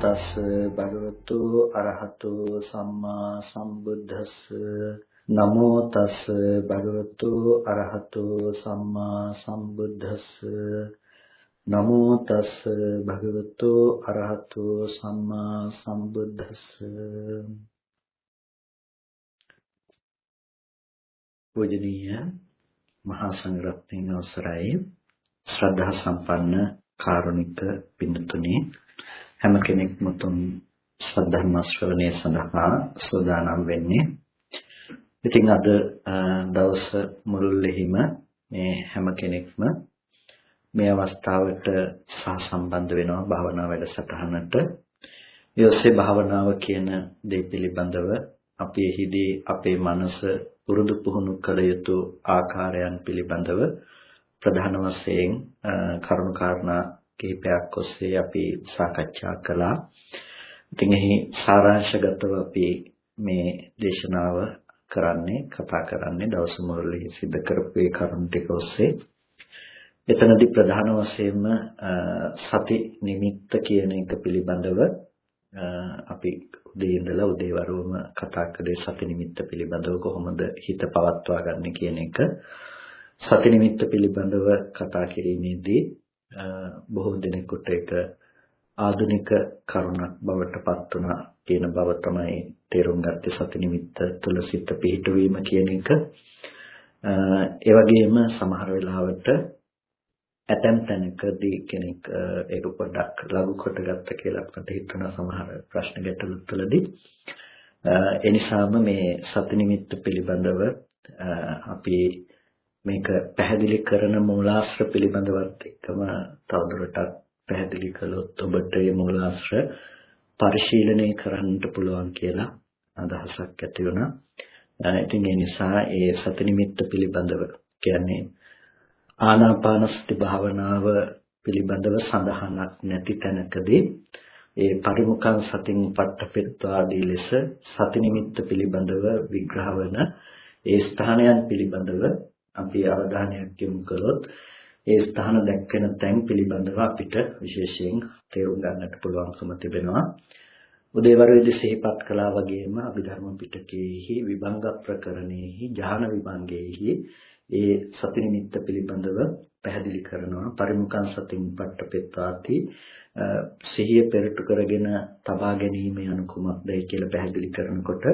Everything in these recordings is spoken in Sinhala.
තස් භගවතු අරහතු සම්මා සම්බුද්දස්ස. නමෝ තස් භගවතු අරහතු සම්මා සම්බුද්දස්ස. නමෝ තස් භගවතු අරහතු සම්මා සම්බුද්දස්ස. පූජනීය මහා සංඝරත්නයන් අවසරයි. ශ්‍රද්ධා සම්පන්න කාරුණික පින්තුනි හැම කෙනෙක්ම තුන් සද්ධර්ම ශ්‍රවණය සඳහා සූදානම් වෙන්නේ. ඉතින් අද දවස මුළුල්ලෙහිම මේ හැම කෙනෙක්ම මේ අවස්ථාවට සහසම්බන්ධ වෙනවා භාවනා වැඩසටහනට. ඒ ඔස්සේ භාවනාව කියන දේ පිළිබඳව අපි එහිදී අපේ මනස පුරුදු පුහුණු කළ යුතු ආකාරයන් පිළිබඳව ප්‍රධාන වශයෙන් කරුණු කාරණා කිහිපයක් ඔස්සේ අපි සාකච්ඡා කළා. ඉතින් එහි සාරාංශගතව අපි මේ දේශනාව කරන්නේ කතා කරන්නේ දවස මුළුල්ලේ සිද්ධ කරපු ඒ කරුණු ටික ඔස්සේ. එතනදී ප්‍රධාන වශයෙන්ම සති නිමිත්ත කියන එක පිළිබඳව අපි උදේ ඉඳලා උදේවරුම කතා කරේ සති නිමිත්ත පිළිබඳව කොහොමද හිත පවත්වා ගන්න කියන එක. සති නිමිත්ත පිළිබඳව කතා කිරීමේදී බොහෝ දෙනෙකුට ඒක ආධුනික කරුණක් බවට පත් වුණා කියන බව තමයි තේරුම් ගත්තේ සති නිමිත්ත තුල සිත පිහිටවීම කියන එක. ඒ වගේම සමහර වෙලාවට ඇතැම් තැනකදී කෙනෙක් ඒක පොඩ්ඩක් ලඝු කොට ගත්ත කියලා අපිට හිතන සමහර ප්‍රශ්න ගැටලු තුළදී ඒ නිසාම මේ සති නිමිත්ත පිළිබඳව අපි මේක පැහැදිලි කරන මූලාශ්‍ර පිළිබඳවත් එක්කම තවදුරටත් පැහැදිලි කළොත් ඔබට මේ මූලාශ්‍ර පරිශීලනය කරන්නට පුළුවන් කියලා අදහසක් ඇති වුණා. ඉතින් ඒ නිසා ඒ සති නිමිත්ත පිළිබඳව කියන්නේ ආනාපාන සති භාවනාව පිළිබඳව සඳහනක් නැති තැනකදී ඒ පරිමුඛං සතින් පට්ඨපෙත්වාදී ලෙස සති නිමිත්ත පිළිබඳව විග්‍රහ වන ඒ ස්ථානයන් පිළිබඳව අපි අවධානයක් යොමු කළොත් ඒ ස්ථාන දැක්වෙන තැන් පිළිබඳව අපිට විශේෂයෙන් තේරුම් ගන්නට පුළුවන්කම තිබෙනවා. උදේවරුේදී සිහිපත් කළා වගේම අභිධර්ම පිටකයේහි විභංග ප්‍රකරණයේහි ඥාන විභංගයේහි ඒ සති නිමිත්ත පිළිබඳව පැහැදිලි කරනවා පරිමුඛං සතින් පට්ඨපෙත්වාති සිහිය පෙරටු කරගෙන තබා ගැනීම යන කුමක්දයි කියලා පැහැදිලි කරනකොට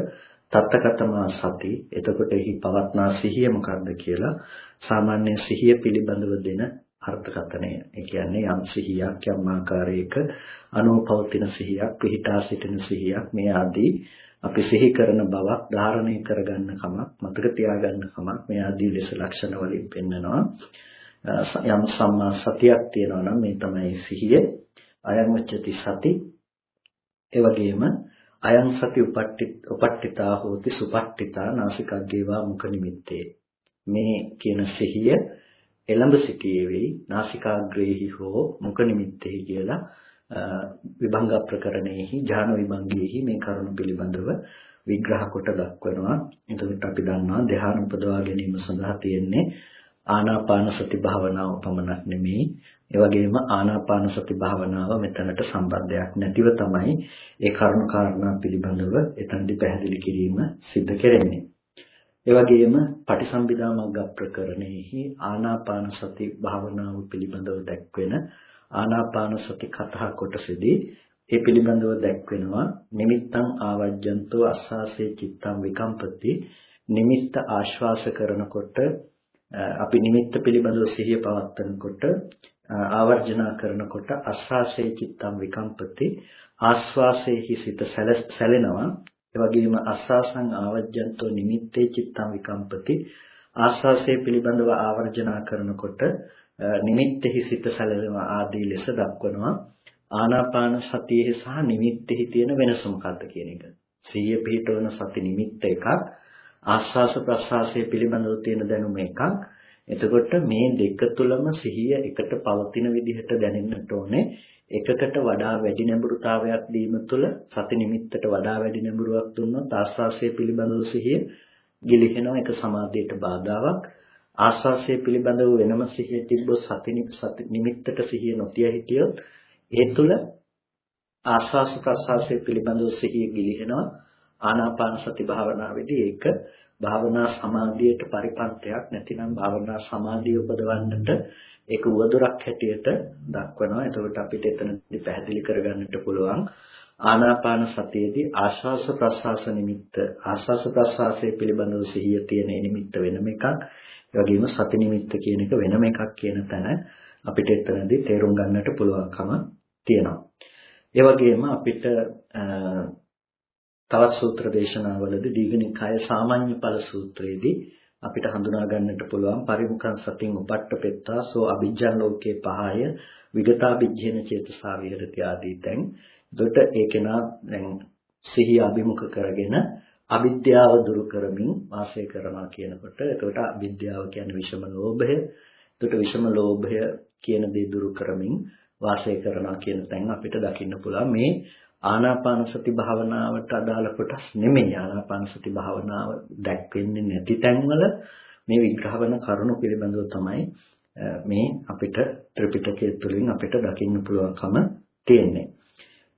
තත්තකතමා සති එතකොට එහි පවත්නා සිහිය මොකක්ද කියලා සාමාන්‍ය සිහිය පිළිබඳව දෙන අර්ථකථනය. ඒ කියන්නේ යම් සිහියක් යම් ආකාරයක අනුපවතින සිහියක් පිහිටා සිටින සිහියක් මේ ආදී අපි සිහි කරන බවක් ධාරණය කරගන්න කමක් මතක තියාගන්න කමක් මේ ආදී ලෙස ලක්ෂණ වලින් පෙන්නනවා. යම් සම්මා සතියක් තියෙනවා නම් මේ තමයි සිහිය. අයං උච්චති සති. ඒ වගේම අයං සති උපට්ඨිතා හෝති සුපට්ඨිතා නාසිකග්ගේවා මුඛ නිමිත්තේ. මේ කියන සිහිය එළඹ සිටියේ වෙයි නාසිකාග්‍රේහි හෝ මුඛ නිමිත්තේහි කියලා විභංග ප්‍රකරණයෙහි ඥාන විභංගයේහි මේ කරුණු පිළිබඳව විග්‍රහ කොට දක්වනවා. එතකොට අපි දන්නවා ධ්‍යාන උපදවා ගැනීම සඳහා තියෙන්නේ ආනාපාන සති භාවනාව පමණක් නෙමෙයි. ඒ වගේම ආනාපාන සති භාවනාව මෙතනට සම්බන්ධයක් නැතිව තමයි ඒ කරුණු කාරණා පිළිබඳව එතනදි පැහැදිලි කිරීම සිද්ධ කෙරෙන්නේ. ඒ වගේම පටිසම්භිදා මග්ග ප්‍රකරණයෙහි ආනාපාන සති භාවනාව පිළිබඳව දැක්වෙන ආනාපාන සති කතා කොටසේදී ඒ පිළිබඳව දැක්වෙනවා නිමිත්තං ආවජ්ජන්තෝ අස්සාසේ චිත්තං විකම්පති නිමිත්ත ආශ්වාස කරනකොට අපි නිමිත්ත පිළිබඳව සිහිය පවත්වනකොට ආවර්ජනා කරනකොට අස්වාසේ චිත්තම් විකම්පති ආස්වාසේහි සිත සැලෙනවා. ඒ වගේම අස්වාසං ආවර්ජන්තෝ නිමිත්තේ චිත්තම් විකම්පති. ආස්වාසේ පිළිබඳව ආවර්ජනා කරනකොට නිමිත්තෙහි සිත සැලෙනවා ආදී ලෙස දක්වනවා. ආනාපාන සතියේ සහ නිමිත්තෙහි තියෙන වෙනස මොකක්ද කියන එක. සිහිය පිහිටවන සති නිමිත්ත එකක්. ආස්වාස ප්‍රස්වාසයේ පිළිබඳව තියෙන දැනුම එකක්. එතකොට මේ දෙක තුලම සිහිය එකට පවතින විදිහට දැනෙන්නට ඕනේ. එකකට වඩා වැඩි නැඹුරුතාවයක් දීම තුළ සති නිමිත්තට වඩා වැඩි නැඹුරුවක් දුන්නොත් ආස්වාසය පිළිබඳව සිහිය ගිලිහෙනවා ඒක සමාධියට බාධාවක්. ආස්වාසය පිළිබඳව වෙනම සිහිය තිබ්බොත් සති නිමිත්තට සිහිය නොතිය හිටියොත් ඒ තුළ ආස්වාස ප්‍රස්වාසයේ පිළිබඳව සිහිය ගිලිහෙනවා ආනාපාන සති භාවනාවේදී ඒක භාවනා සමාධියට පරිපන්තයක් නැතිනම් භාවනා සමාධිය උපදවන්නට ඒක උවදුරක් හැටියට දක්වනවා. එතකොට අපිට එතනදී පැහැදිලි කරගන්නට පුළුවන් ආනාපාන සතියේදී ආශ්වාස ප්‍රශ්වාස නිමිත්ත ආශ්වාස ප්‍රශ්වාසයේ පිළිබඳව සිහිය තියෙන නිමිත්ත වෙනම එකක්. ඒ වගේම සති නිමිත්ත කියන එක වෙනම එකක් කියන තැන අපිට එතනදී තේරුම් ගන්නට පුළුවන්කම තියෙනවා. ඒ වගේම අපිට තවත් සූත්‍ර දේශනාවලදී දීඝනිකාය සාමාන්‍ය ඵල සූත්‍රයේදී අපිට හඳුනා ගන්නට පුළුවන් පරිමුඛං සතින් උපට්ඨපෙත්තා සෝ අභිජ්ජන් ලෝකේ පහය විගතාභිජ්ජේන චේතසා විහෙරති ආදී තැන්. එතකොට ඒ කෙනා දැන් සිහිය අභිමුඛ කරගෙන අවිද්‍යාව දුරු කරමින් වාසය කරනවා කියනකොට එතකොට අවිද්‍යාව කියන්නේ විෂම ලෝභය. එතකොට විෂම ලෝභය කියන දේ දුරු කරමින් වාසය කරනවා කියන තැන් අපිට දකින්න පුළුවන් මේ ආනාපාන සති භාවනාවට අදාළ කොටස් නෙමෙයි ආනාපාන සති භාවනාව දැක්වෙන්නේ නැති තැන්වල මේ විග්‍රහ වෙන කරුණු පිළිබඳව තමයි මේ අපිට ත්‍රිපිටකය තුළින් අපිට දකින්න පුළුවන්කම තියෙන්නේ.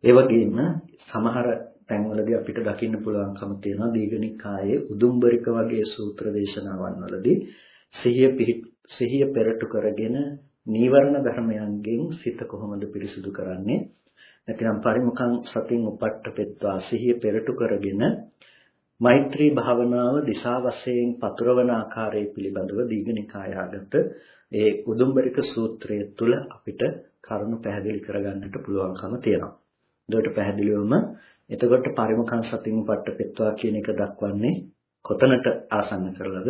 ඒ වගේම සමහර තැන්වලදී අපිට දකින්න පුළුවන්කම තියෙනවා දීඝනිකායේ උදුම්බරික වගේ සූත්‍ර දේශනාවන් වලදී සිහිය සිහිය පෙරටු කරගෙන නීවරණ ධර්මයන්ගෙන් සිත කොහොමද පිරිසිදු කරන්නේ නැතිනම් පරිමුඛං සතින් උපට්ඨපෙත්වා සිහිය පෙරටු කරගෙන මෛත්‍රී භාවනාව දිශා වශයෙන් පතුරවන ආකාරය පිළිබඳව දීඝනිකායාගත ඒ උදුම්බරික සූත්‍රය තුල අපිට කරුණු පැහැදිලි කරගන්නට පුළුවන්කම තියෙනවා. ඒකට පැහැදිලිවම එතකොට පරිමුඛං සතින් උපට්ඨපෙත්වා කියන එක දක්වන්නේ කොතනට ආසන්න කරලාද?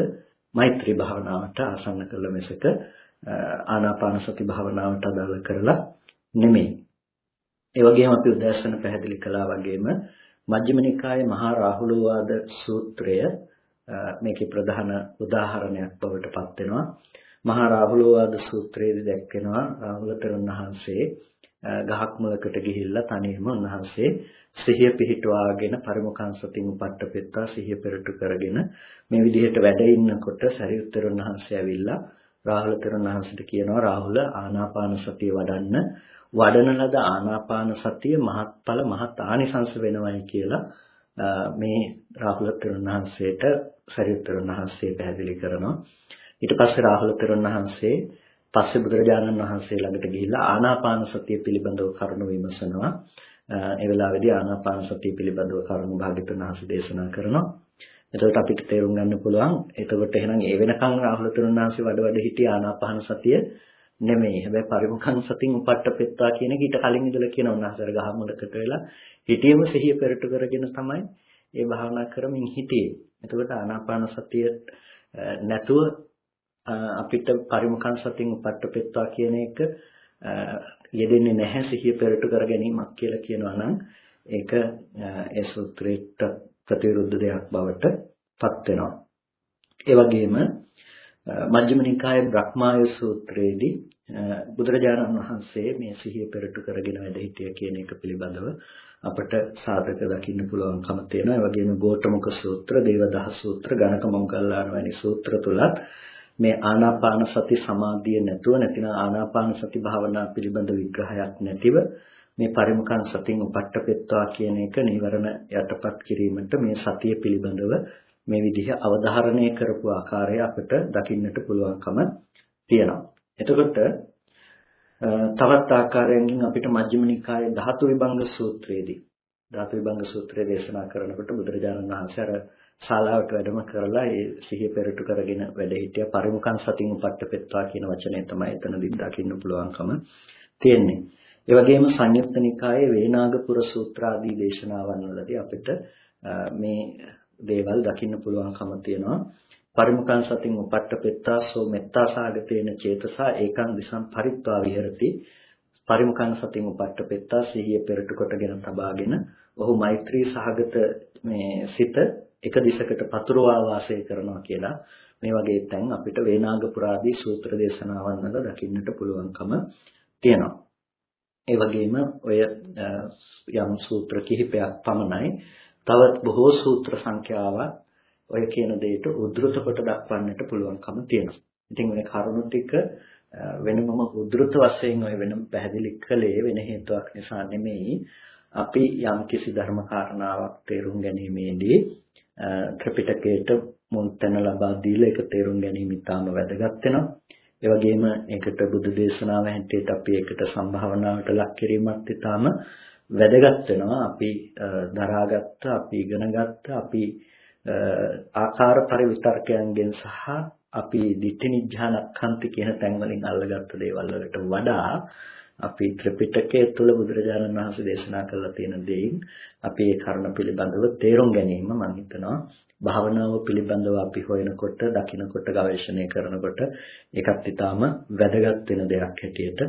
මෛත්‍රී භාවනාවට ආසන්න කරලා මිසක ආනාපාන සති භාවනාවට අදාළ කරලා නෙමෙයි. ඒ වගේම අපි උදෑසන පැහැදිලි කළා වගේම මජ්ක්‍ධිම නිකායේ මහා රාහුලෝවාද සූත්‍රය මේකේ ප්‍රධාන උදාහරණයක් බවට පත් වෙනවා. මහා රාහුලෝවාද සූත්‍රයේදී දැක්වෙනවා රාහුල තෙරුන් වහන්සේ ගහක් මුලකට ගිහිල්ලා තනියම උන්වහන්සේ සිහිය පිහිටුවාගෙන පරිමුඛං සතින් උපට්ඨපෙත්තා සිහිය පෙරටු කරගෙන මේ විදිහට වැඩ ඉන්නකොට සරියුත් තෙරුන් වහන්සේ ඇවිල්ලා රාහුල තෙරුන් වහන්සේට කියනවා රාහුල ආනාපාන සතිය වඩන්න වඩන ලද ආනාපාන සතිය මහත්ඵල මහත් ආනිසංස වෙනවයි කියලා මේ රාහුල තෙරුණහන්සේට සරියුත් තෙරුණහන්සේ පැහැදිලි කරනවා. ඊට පස්සේ රාහුල තෙරුණහන්සේ පස්සේ බුදුරජාණන් වහන්සේ ළඟට ගිහිල්ලා ආනාපාන සතිය පිළිබඳව කරුණු විමසනවා. ඒ වෙලාවේදී ආනාපාන සතිය පිළිබඳව කරුණු භාග්‍යතුන් වහන්සේ දේශනා කරනවා. එතකොට අපිට තේරුම් ගන්න පුළුවන් එතකොට එහෙනම් ඒ වෙනකන් රාහුල තෙරුණහන්සේ වඩ වඩ හිටිය ආනාපාන සතිය නෙමෙයි. හැබැයි පරිමුඛං සතින් උපට්ඨපෙත්තා කියන එක ඊට කලින් ඉඳලා කියන උන්වහන්සේ ගහ මුලකට වෙලා හිතියම සිහිය පෙරට කරගෙන තමයි ඒ භාවනා කරමින් හිටියේ. එතකොට ආනාපාන සතිය නැතුව අපිට පරිමුඛං සතින් උපට්ඨපෙත්තා කියන එක යෙදෙන්නේ නැහැ සිහිය පෙරට කර ගැනීමක් කියලා කියනවා නම් ඒක ඒ සූත්‍රයට ප්‍රතිවිරුද්ධ දෙයක් බවට පත් වෙනවා. ඒ වගේම මජ්ක්‍ධිම නිකායේ බ්‍රහ්මාය සූත්‍රයේදී බුදුරජාණන් වහන්සේ මේ සිහිය පෙරටු කරගෙන වැඩ හිටිය කියන එක පිළිබඳව අපට සාධක දකින්න පුළුවන්කම තියෙනවා. ඒ වගේම ගෝඨමුඛ සූත්‍ර, දේවදහ සූත්‍ර, ගණක මොග්ගල්ලාන වැනි සූත්‍ර තුලත් මේ ආනාපාන සති සමාධිය නැතුව නැතිනම් ආනාපාන සති භාවනා පිළිබඳ විග්‍රහයක් නැතිව මේ පරිමුඛං සතින් උපට්ඨපෙත්වා කියන එක නිවරණ යටපත් කිරීමට මේ සතිය පිළිබඳව මේ විදිහ අවධාරණය කරපු ආකාරය අපිට දකින්නට පුළුවන්කම තියෙනවා. එතකොට තවත් ආකාරයකින් අපිට මජ්ක්‍ධිම නිකායේ ධාතු විභංග සූත්‍රයේදී ධාතු විභංග සූත්‍රය දේශනා කරනකොට බුදුරජාණන් වහන්සේ අර ශාලාවට වැඩම කරලා ඒ සිහිය පෙරටු කරගෙන වැඩ සිටිය පරිමුඛං සතින් උපට්ඨපෙත්වා කියන වචනය තමයි එතනදී දකින්න පුළුවන්කම තියෙන්නේ. ඒ වගේම සංයුත්ත නිකායේ වේනාගපුර සූත්‍ර ආදී දේශනාවන් වලදී අපිට මේ දේවල් දකින්න පුළුවන්කම තියෙනවා. පරිමුඛං සතින් උපට්ඨපෙත්තා සෝ මෙත්තා සාගතේන චේතසා ඒකං දිසං පරිත්වා විහෙරති. පරිමුඛං සතින් උපට්ඨපෙත්තා සිහිය පෙරට කොටගෙන තබාගෙන ඔහු මෛත්‍රී සහගත මේ සිත එක දිශකට පතුරවා වාසය කරනවා කියලා මේ වගේ තැන් අපිට වේනාග පුරාදී සූත්‍ර දේශනාවන් වල දකින්නට පුළුවන්කම තියෙනවා. ඒ වගේම ඔය යම් සූත්‍ර කිහිපයක් පමණයි තව බොහෝ සූත්‍ර සංඛ්‍යාවක් ඔය කියන දෙයට උද්දෘත කොට දක්වන්නට පුළුවන්කම තියෙනවා. ඉතින් මේ කරුණු ටික වෙනමම උද්දෘත වශයෙන් ඔය වෙනම පැහැදිලි කළේ වෙන හේතුවක් නිසා නෙමෙයි. අපි යම් කිසි ධර්ම කාරණාවක් තේරුම් ගැනීමේදී ත්‍රිපිටකයට මුල් තැන ලබා දීලා ඒක තේරුම් ගැනීම ඉතාම වැදගත් වෙනවා. ඒ වගේම ඒකට බුදු දේශනාව හැටියට අපි ඒකට සම්භාවනාවට ලක් කිරීමත් ඉතාම වැදගත් වෙනවා. අපි දරාගත්ත, අපි ඉගෙනගත්ත, අපි ආකාර පරිවිතර්කයන්ගෙන් සහ අපි ditthi nijjhanakkanti කියන තැන් වලින් අල්ලගත්ත දේවල් වලට වඩා අපි ත්‍රිපිටකය තුළ බුදුරජාණන් වහන්සේ දේශනා කරලා තියෙන දේයින් අපි ඒ කරුණ පිළිබඳව තේරුම් ගැනීම මම හිතනවා භාවනාව පිළිබඳව අපි හොයනකොට, දකිනකොට, ගවේෂණය කරනකොට ඒකත් ඊටාම වැදගත් වෙන දෙයක් හැටියට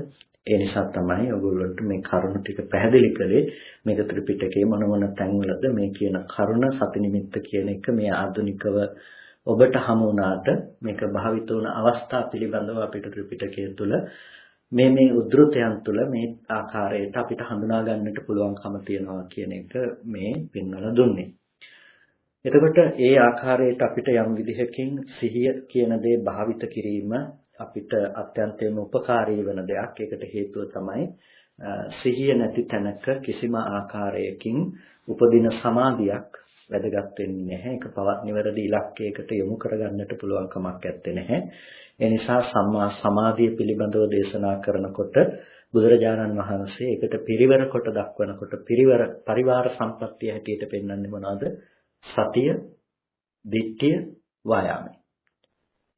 ඒ නිසා තමයි ඔයගොල්ලන්ට මේ කරුණ ටික පැහැදිලි කළේ මේක ත්‍රිපිටකයේ මොන මොන තැන්වලද මේ කියන කරුණ සති නිමිත්ත කියන එක මේ ආධුනිකව ඔබට හමු වුණාට මේක භාවිත වුණ අවස්ථා පිළිබඳව අපිට ත්‍රිපිටකය තුළ මේ මේ උද්ෘතයන් තුළ මේ ආකාරයට අපිට හඳුනා ගන්නට පුළුවන්කම තියනවා කියන එක මේ පින්වල දුන්නේ. එතකොට ඒ ආකාරයට අපිට යම් විදිහකින් සිහිය කියන දේ භාවිත කිරීම අපිට අත්‍යන්තයෙන්ම උපකාරී වෙන දෙයක්. ඒකට හේතුව තමයි සිහිය නැති තැනක කිසිම ආකාරයකින් උපදින සමාධියක් වැදගත් වෙන්නේ නැහැ. ඒක පවත් නිවැරදි ඉලක්කයකට යොමු කරගන්නට පුළුවන් කමක් නැත්තේ නැහැ. ඒ නිසා සම්මා සමාධිය පිළිබඳව දේශනා කරනකොට බුදුරජාණන් වහන්සේ ඒකට පිරිවර කොට දක්වනකොට පිරිවර පරිවාර සම්පත්තිය හැටියට පෙන්වන්නේ මොනවද? සතිය, දිට්ඨිය, වායාමය.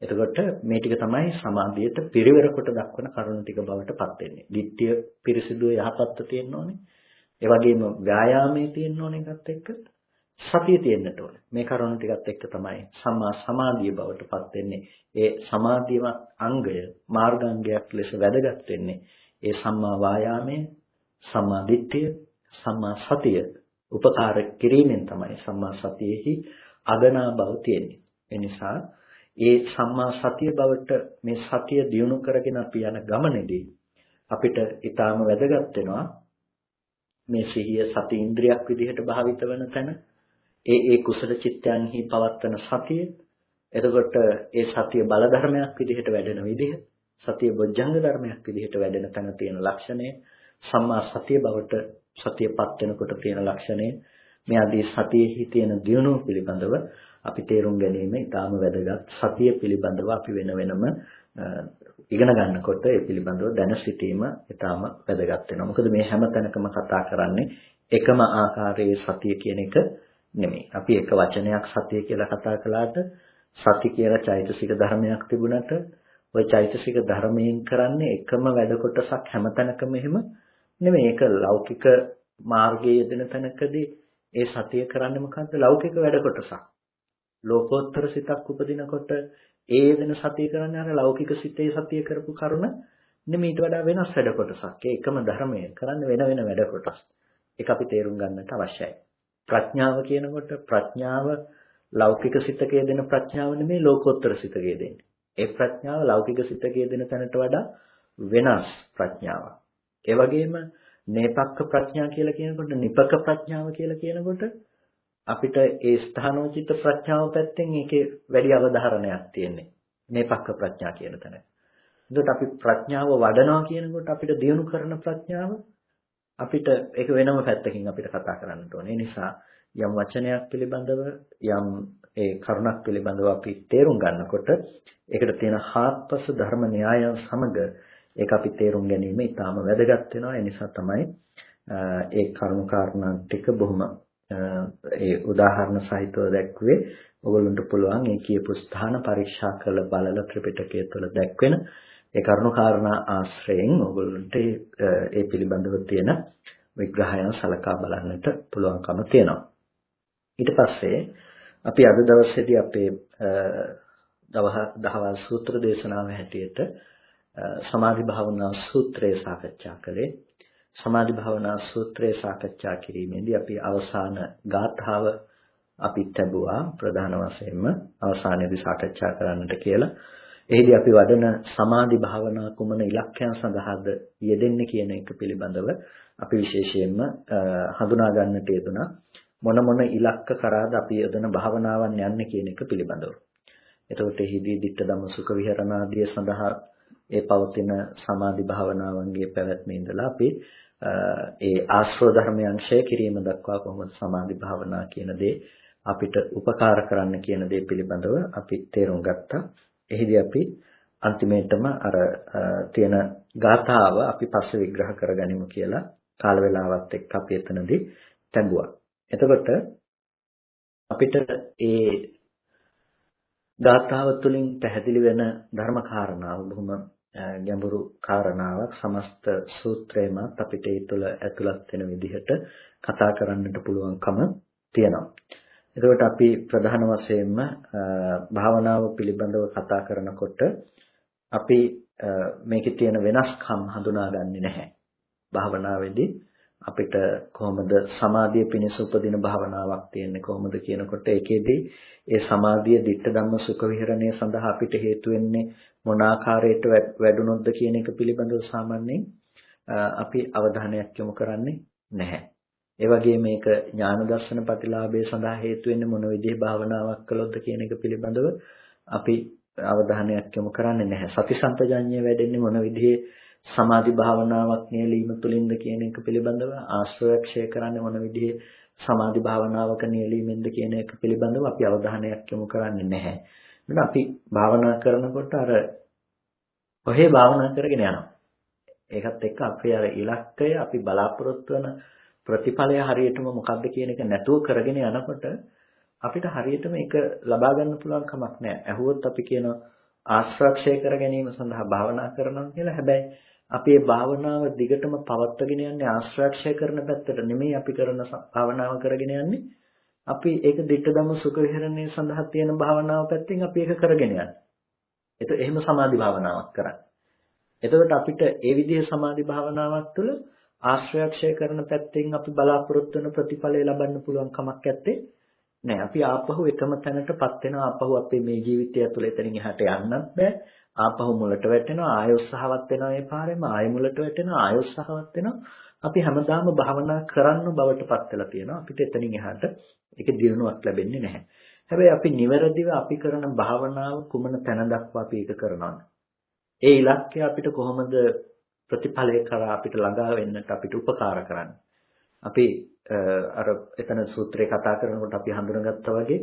එතකොට මේ ටික තමයි සමාධියට පිරිවර කොට දක්වන කරුණු ටික බවට පත් වෙන්නේ. දිට්ඨිය පිරිසිදුව යහපත්ව තියෙන්න ඕනේ. ඒ වගේම ව්‍යායාමයේ තියෙන්න ඕනේ එකත් එක්ක සතිය තියෙන්නට ඕන. මේ කරුණු ටිකත් එක්ක තමයි සම්මා සමාධිය බවට පත් වෙන්නේ. ඒ සමාධියම අංගය මාර්ගාංගයක් ලෙස වැදගත් වෙන්නේ. ඒ සම්මා වායාමය, සම්මා දිට්ඨිය, සම්මා සතිය උපකාර කිරීමෙන් තමයි සම්මා සතියෙහි අගනා බව තියෙන්නේ. ඒ නිසා ඒ සම්මා සතිය බවට මේ සතිය දියුණු කරගෙන අපි යන ගමනේදී අපිට ඊටාම වැදගත් වෙනවා මේ සිහිය සති ඉන්ද්‍රියක් විදිහට භාවිත වෙන තැන ඒ ඒ කුසල චිත්තයන්හි පවත්වන සතිය. එතකොට ඒ සතිය බල ධර්මයක් විදිහට වැඩෙන විදිහ සතිය බොජ්ජංග ධර්මයක් විදිහට වැඩෙන තැන තියෙන ලක්ෂණය සම්මා සතිය බවට සතියපත් වෙනකොට තියෙන ලක්ෂණය. මේ ආදී සතියෙහි තියෙන දියුණුව පිළිබඳව අපි තේරුම් ගැනීම ඉතාම වැදගත් සතිය පිළිබඳව අපි වෙන වෙනම ඉගෙන ගන්නකොට ඒ පිළිබඳව දැන සිටීම ඉතාම වැදගත් වෙනවා මොකද මේ හැම තැනකම කතා කරන්නේ එකම ආකාරයේ සතිය කියන එක නෙමෙයි. අපි එක වචනයක් සතිය කියලා කතා කළාට සති කියලා චෛතසික ධර්මයක් තිබුණට ওই චෛතසික ධර්මයෙන් කරන්නේ එකම වැඩ කොටසක් හැමතැනකම එහෙම නෙමෙයි. ඒක ලෞකික මාර්ගයේ යෙදෙන තැනකදී ඒ සතිය කරන්නේ මොකද්ද? ලෞකික වැඩ කොටසක්. ලෝකෝත්තර සිතක් උපදිනකොට ඒ යෙදෙන සතිය කරන්නේ අර ලෞකික සිතේ සතිය කරපු කරුණ නෙමෙයි ඊට වඩා වෙනස් වැඩ කොටසක්. ඒ එකම ධර්මය කරන්නේ වෙන වෙන වැඩ කොටස්. ඒක අපි තේරුම් ගන්නට අවශ්‍යයි. ප්‍රඥාව කියනකොට ප්‍රඥාව ලෞකික සිතකයේ දෙන ප්‍රඥාව නෙමෙයි ලෝකෝත්තර සිතකයේ දෙන්නේ. ඒ ප්‍රඥාව ලෞකික සිතකයේ දෙන තැනට වඩා වෙනස් ප්‍රඥාවක්. ඒ වගේම නේපක්ක ප්‍රඥා කියලා කියනකොට නිපක ප්‍රඥාව කියලා කියනකොට අපිට ඒ ස්ථානෝචිත ප්‍රඥාව පැත්තෙන් ඒකේ වැඩි අවධාරණයක් තියෙන්නේ. නේපක්ක ප්‍රඥා කියන තැන. එතකොට අපි ප්‍රඥාව වඩනවා කියනකොට අපිට දියුණු කරන ප්‍රඥාව අපිට ඒක වෙනම පැත්තකින් අපිට කතා කරන්න ඕනේ. ඒ නිසා යම් වචනයක් පිළිබඳව යම් ඒ කරුණක් පිළිබඳව අපි තේරුම් ගන්නකොට ඒකට තියෙන හාත්පස ධර්ම න්‍යාය සමග ඒක අපි තේරුම් ගැනීම ඉතාම වැදගත් වෙනවා. ඒ නිසා තමයි ඒ කරුණු කාරණා ටික බොහොම ඒ උදාහරණ සහිතව දැක්ුවේ ඔයගොල්ලන්ට පුළුවන් ඒ කියපු ස්ථාන පරීක්ෂා කරලා බලලා ත්‍රිපිටකය තුළ දැක්වෙන ඒ කරුණු කාරණා ආශ්‍රයෙන් ඔයගොල්ලන්ට ඒ පිළිබඳව තියෙන විග්‍රහයන් සලකා බලන්නට පුළුවන්කම තියෙනවා. ඊට පස්සේ අපි අද දවසේදී අපේ දහවල් සූත්‍ර දේශනාව හැටියට සමාධි භාවනා සූත්‍රය සාකච්ඡා කළේ. සමාධි භාවනා සූත්‍රය සාකච්ඡා කිරීමේදී අපි අවසාන ගාථාව අපි ලැබුවා ප්‍රධාන වශයෙන්ම අවසානයේදී සාකච්ඡා කරන්නට කියලා. එහිදී අපි වඩන සමාධි භාවනා කුමන ඉලක්කයන් සඳහාද යෙදෙන්නේ කියන එක පිළිබඳව අපි විශේෂයෙන්ම හඳුනා ගන්නට යෙදුනා මොන මොන ඉලක්ක කරාද අපි යොදන භාවනාවන් යන්නේ කියන එක පිළිබඳව. එතකොට එහිදී ditta ධම්ම සුඛ විහරණාදිය සඳහා ඒ පවතින සමාධි භාවනාවන්ගේ පැවැත්ම ඉඳලා අපි ඒ ආශ්‍රව ධර්මයන් ඡය කිරීම දක්වා කොහොමද සමාධි භාවනා කියන දේ අපිට උපකාර කරන්න කියන දේ පිළිබඳව අපි තේරුම් ගත්තා. එහිදී අපි අන්තිමේටම අර තියෙන ගාථාව අපි පස්සේ විග්‍රහ කරගනිමු කියලා කාල වේලාවත් එක්ක අපි එතනදී තැඹුවා. එතකොට අපිට ඒ ගාථාව තුළින් පැහැදිලි වෙන ධර්ම කාරණාව බොහොම ගැඹුරු කාරණාවක් සමස්ත සූත්‍රයම අපිට ඒ තුළ ඇතුළත් වෙන විදිහට කතා කරන්නට පුළුවන්කම තියෙනවා. එතකොට අපි ප්‍රධාන වශයෙන්ම භාවනාව පිළිබඳව කතා කරනකොට අපි මේකේ තියෙන වෙනස්කම් හඳුනාගන්නේ නැහැ. භාවනාවේදී අපිට කොහොමද සමාධිය පිණිස උපදින භාවනාවක් තියෙන්නේ කොහොමද කියනකොට ඒකෙදී ඒ සමාධිය ditta ධම්ම සුඛ විහරණය සඳහා අපිට හේතු වෙන්නේ මොන ආකාරයට වැඩුණොත්ද කියන එක පිළිබඳව සාමාන්‍යයෙන් අපි අවධානයක් යොමු කරන්නේ නැහැ. ඒ වගේ මේක ඥාන දර්ශන ප්‍රතිලාභය සඳහා හේතු වෙන්නේ මොන විදිහේ භාවනාවක් කළොත්ද කියන එක පිළිබඳව අපි අවධානයක් යොමු කරන්නේ නැහැ. සති සම්පජාඤ්ඤය වැඩෙන්නේ මොන විදිහේ සමාධි භාවනාවක් නියැලීම තුළින්ද කියන එක පිළිබඳව ආශ්‍රයක්ෂය කරන්නේ මොන විදිහේ සමාධි භාවනාවක නියැලීමෙන්ද කියන එක පිළිබඳව අපි අවධානයක් යොමු කරන්නේ නැහැ. මොකද අපි භාවනා කරනකොට අර ඔහේ භාවනා කරගෙන යනවා. ඒකත් එක්ක අපේ අර ඉලක්කය අපි බලාපොරොත්තු වෙන ප්‍රතිඵලය හරියටම මොකක්ද කියන එක නැතුව කරගෙන යනකොට අපිට හරියටම ඒක ලබා ගන්න පුළුවන් කමක් නැහැ. ඇහුවොත් අපි කියනවා ආශ්‍රක්ෂය කර ගැනීම සඳහා භාවනා කරනවා කියලා. හැබැයි අපි මේ භාවනාව දිගටම පවත්වාගෙන යන්නේ ආශ්‍රක්ෂය කරන පැත්තට නෙමෙයි අපි කරන භාවනාව කරගෙන යන්නේ. අපි ඒක ditta ධම්ම සුඛ විහරණය සඳහා තියෙන භාවනාව පැත්තෙන් අපි ඒක කරගෙන යන්නේ. ඒත් එහෙම සමාධි භාවනාවක් කරන්නේ. එතකොට අපිට ඒ විදිහේ සමාධි භාවනාවක් තුළ ආශ්‍රයක්ෂය කරන පැත්තෙන් අපි බලාපොරොත්තු වෙන ප්‍රතිඵලය ලබන්න පුළුවන් කමක් නැත්තේ නෑ අපි ආපහු එකම තැනටපත් වෙනවා ආපහු අපේ මේ ජීවිතය තුළ එතනින් එහාට යන්නත් බෑ ආපහු මුලට වැටෙනවා ආය උත්සාහවත් වෙනවා මේ පාරෙම ආය මුලට වැටෙනවා ආය උත්සාහවත් වෙනවා. අපි හැමදාම භවනා කරන්න බවටපත් වෙලා තියෙනවා. අපිට එතනින් එහාට ඒක දිනුවක් ලැබෙන්නේ නැහැ. හැබැයි අපි නිවැරදිව අපි කරන භාවනාව කුමන තැන දක්වා අපි ඒක කරනවද? ඒ ඉලක්කය අපිට කොහොමද ප්‍රතිඵලය කරා අපිට ළඟා වෙන්නට අපිට උපකාර කරන්නේ? අපි අර එතන සූත්‍රේ කතා කරනකොට අපි හඳුනගත්තා වගේ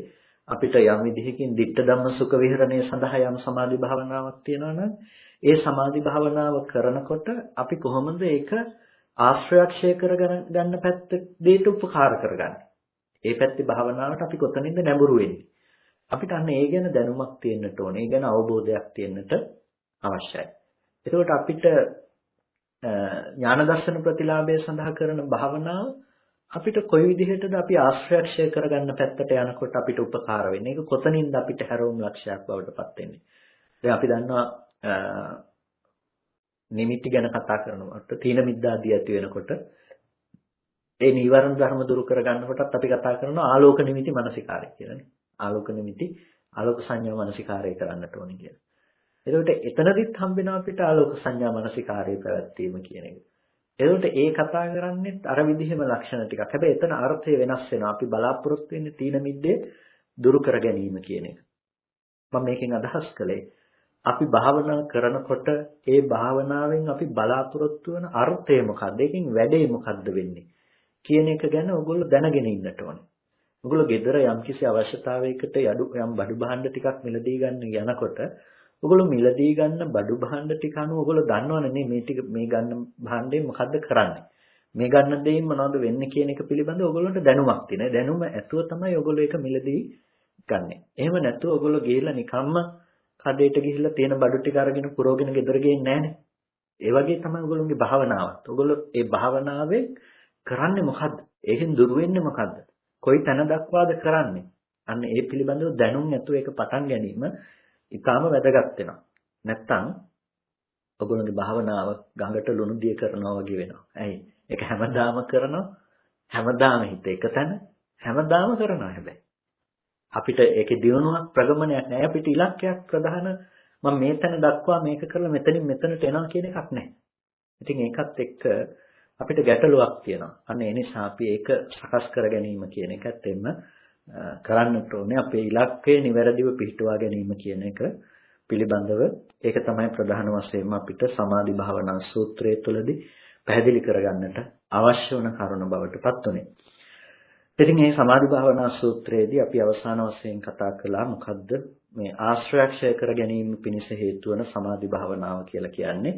අපිට යම් විදිහකින් ditta ධම්ම සුඛ විහරණය සඳහා යම් සමාධි භාවනාවක් තියෙනවා ඒ සමාධි භාවනාව කරනකොට අපි කොහොමද ඒක ආශ්‍රයක්ෂය කරගන්න පැත්ත දෙයට උපකාර කරගන්නේ. ඒ පැත්තේ භාවනාවට අපි කොතනින්ද නැඹුරු වෙන්නේ. අපිට අන්න ඒ ගැන දැනුමක් තියෙන්නට ඕනේ. ඒ ගැන අවබෝධයක් තියෙන්නට අවශ්‍යයි. එතකොට අපිට ඥාන දර්ශන ප්‍රතිලාභය සඳහා කරන භාවනාව අපිට කොයි විදිහටද අපි ආශ්‍රයක්ෂය කරගන්න පැත්තට යනකොට අපිට උපකාර වෙන්නේ. ඒක කොතනින්ද අපිට හැරවුම් ලක්ෂයක් බවට පත් වෙන්නේ. දැන් අපි දන්නවා නිමිති ගැන කතා කරනකොට තීන මිද්දාදී ඇති වෙනකොට ඒ නීවරණ ධර්ම දුරු කරගන්නකොටත් අපි කතා කරනවා ආලෝක නිමිති මානසිකාරය කියලානේ. ආලෝක නිමිති ආලෝක සංඥා මානසිකාරය කරන්නට ඕනේ කියලා. එතකොට එතනදිත් හම්බෙනවා අපිට ආලෝක සංඥා මානසිකාරය පැවැත්වීම කියන එක. එතකොට ඒ කතා කරන්නේත් අර විදිහම ලක්ෂණ ටිකක්. හැබැයි එතන අර්ථය වෙනස් වෙනවා. අපි බලාපොරොත්තු වෙන්නේ තීන මිද්දේ දුරු කර ගැනීම කියන එක. මම මේකෙන් අදහස් කළේ අපි භාවනා කරනකොට ඒ භාවනාවෙන් අපි බලාපොරොත්තු වෙන අර්ථය මොකක්ද? ඒකෙන් වැඩේ මොකක්ද වෙන්නේ? කියන එක ගැන ඔයගොල්ලෝ දැනගෙන ඉන්නට ඕනේ. ඔයගොල්ලෝ gedara යම්කිසි අවශ්‍යතාවයකට යඩු යම් බඩු භාණ්ඩ ටිකක් මිලදී ගන්න යනකොට ඔයගොල්ලෝ මිලදී ගන්න බඩු භාණ්ඩ ටික අනුව ඔයගොල්ලෝ දන්නවනේ නේ මේ ටික මේ ගන්න භාණ්ඩයෙන් මොකද්ද කරන්නේ. මේ ගන්න දෙයින් මොනවද වෙන්නේ කියන එක පිළිබඳව ඔයගොල්ලන්ට දැනුමක් තියෙනවා. දැනුම ඇතුව තමයි ඔයගොල්ලෝ ඒක මිලදී ගන්නෙ. එහෙම නැතුව ඔයගොල්ලෝ ගිහිල්ලා නිකම්ම කඩේට ගිහිල්ලා තියෙන බඩු ටික අරගෙන පුරවගෙන ගෙදර ගේන්නේ නැහනේ. ඒ වගේ තමයි ඔයගොල්ලෝගේ භාවනාවත්. ඔයගොල්ලෝ ඒ භාවනාවේ කරන්නේ මොකද්ද? ඒකෙන් දුර වෙන්නේ මොකද්ද? කොයි තැන දක්වාද කරන්නේ? අන්න ඒ පිළිබඳව දැනුම් ඇතුව ඒක පටන් ගැනීම ඊටාම වැදගත් වෙනවා. නැත්තම් ඔයගොල්ලෝගේ භාවනාව ගඟට ලුණු දිය කරනවා වගේ වෙනවා. ඇයි? ඒක හැමදාම කරනවා. හැමදාම හිත එකතැන හැමදාම කරනවා හැබැයි. අපිට ඒකේ දියුණුවක් ප්‍රගමනයක් නැහැ. අපිට ඉලක්කයක් ප්‍රධාන මම මේ තැන දක්වා මේක කරලා මෙතනින් මෙතනට එනවා කියන එකක් නැහැ. ඉතින් ඒකත් එක්ක අපිට ගැටලුවක් තියෙනවා. අන්න ඒ නිසා අපි ඒක සකස් කර ගැනීම කියන එකත් එන්න කරන්නට ඕනේ අපේ ඉලක්කය නිවැරදිව පිහිටුවා ගැනීම කියන එක පිළිබඳව ඒක තමයි ප්‍රධාන වශයෙන්ම අපිට සමාධි භාවනා සූත්‍රය තුළදී පැහැදිලි කරගන්නට අවශ්‍ය වන කරුණ බවට පත් උනේ. ඉතින් මේ සමාධි භාවනා සූත්‍රයේදී අපි අවසාන වශයෙන් කතා කළා මොකද්ද මේ ආශ්‍රයක්ෂය කර ගැනීම පිණිස හේතු වන සමාධි භාවනාව කියලා කියන්නේ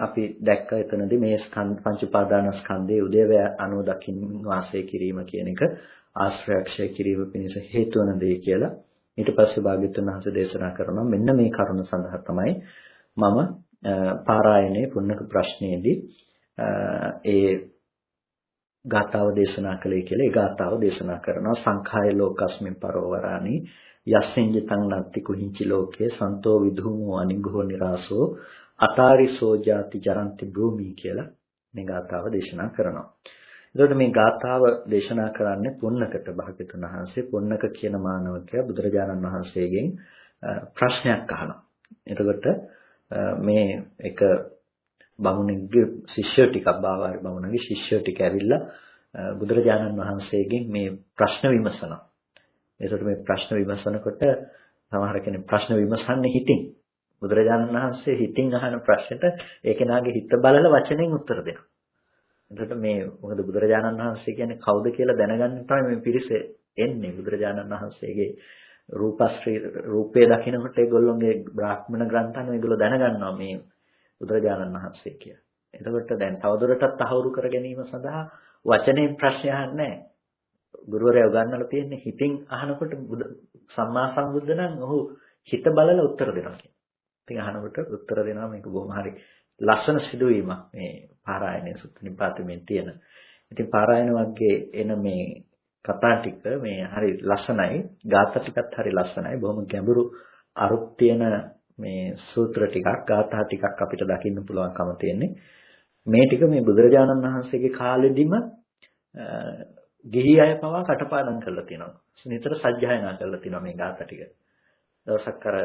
අපි දැක්ක එතනදී මේ පංච උපාදානස්කන්ධයේ උදේවැය අනුව දකින් වාසය කිරීම කියන එක ආශ්‍රයක්ෂය කිරීම පිණිස හේතු වන දේ කියලා. ඊට පස්සේ භාග්‍යතුන් වහන්සේ දේශනා කරනවා මෙන්න මේ කරුණ සඳහා තමයි මම පාරායනේ පුන්නක ප්‍රශ්නයේදී ඒ ගාතාව දේශනා කළේ කියලා ඒ ගාතාව දේශනා කරනවා. සංඛාය ලෝකස්මින් පරෝවරාණි යස්සෙන්ජතං නත්ති කුහිංචි ලෝකේ සන්තෝ විදුහුමෝ අනිග්ඝෝ නිරාසෝ අතාරිසෝ ජාති ජරන්ති භූමි කියලා මේ ගාතාව දේශනා කරනවා. එතකොට මේ ගාථාව දේශනා කරන්නේ පුන්නකට භාග්‍යතුන් වහන්සේ පුන්නක කියන මානවකයා බුදුරජාණන් වහන්සේගෙන් ප්‍රශ්නයක් අහනවා. එතකොට මේ එක බමුණෙක්ගේ ශිෂ්‍ය ටිකක් බාවාරි බමුණගේ ශිෂ්‍ය ටික ඇවිල්ලා බුදුරජාණන් වහන්සේගෙන් මේ ප්‍රශ්න විමසනවා. ඒකට මේ ප්‍රශ්න විමසනකොට සමහර කෙනෙක් ප්‍රශ්න විමසන්නේ හිතින්. බුදුරජාණන් වහන්සේ හිතින් අහන ප්‍රශ්නෙට ඒ කෙනාගේ හිත බලලා වචනෙන් උත්තර දෙනවා. එතකොට මේ මොකද බුදුරජාණන් වහන්සේ කියන්නේ කවුද කියලා දැනගන්න තමයි මේ පිරිස එන්නේ. බුදුරජාණන් වහන්සේගේ රූපශ්‍රී රූපේ දකිනකොට ඒගොල්ලෝගේ බ්‍රාහ්මණ ග්‍රන්ථන ඒගොල්ලෝ දැනගන්නවා මේ බුදුරජාණන් වහන්සේ කියලා. එතකොට දැන් තවදුරටත් තහවුරු කර ගැනීම සඳහා වචනෙන් ප්‍රශ්න අහන්නේ ගුරුවරයා උගන්වලා තියෙන්නේ හිතින් අහනකොට සම්මා සම්බුද්ධ නම් ඔහු හිත බලලා උත්තර දෙනවා කියන්නේ. ඉතින් අහනකොට උත්තර දෙනවා මේක බොහොම හරි ලස්සන සිදුවීමක් මේ පාරායන සුත්ත නිපාතෙමින් තියෙන. ඉතින් පාරායන වර්ගයේ එන මේ කතා ටික මේ හරි ලස්සනයි, ගාථා ටිකත් හරි ලස්සනයි. බොහොම ගැඹුරු අරුත් තියෙන මේ සූත්‍ර ටිකක් ගාථා ටිකක් අපිට දකින්න පුළුවන්කම තියෙන්නේ. මේ ටික මේ බුදුරජාණන් වහන්සේගේ කාලෙදිම ගිහි අය පවා කටපාඩම් කරලා තියෙනවා. නිතර සජ්ජායනා කරලා තියෙනවා මේ ගාථා ටික. දවසක් අර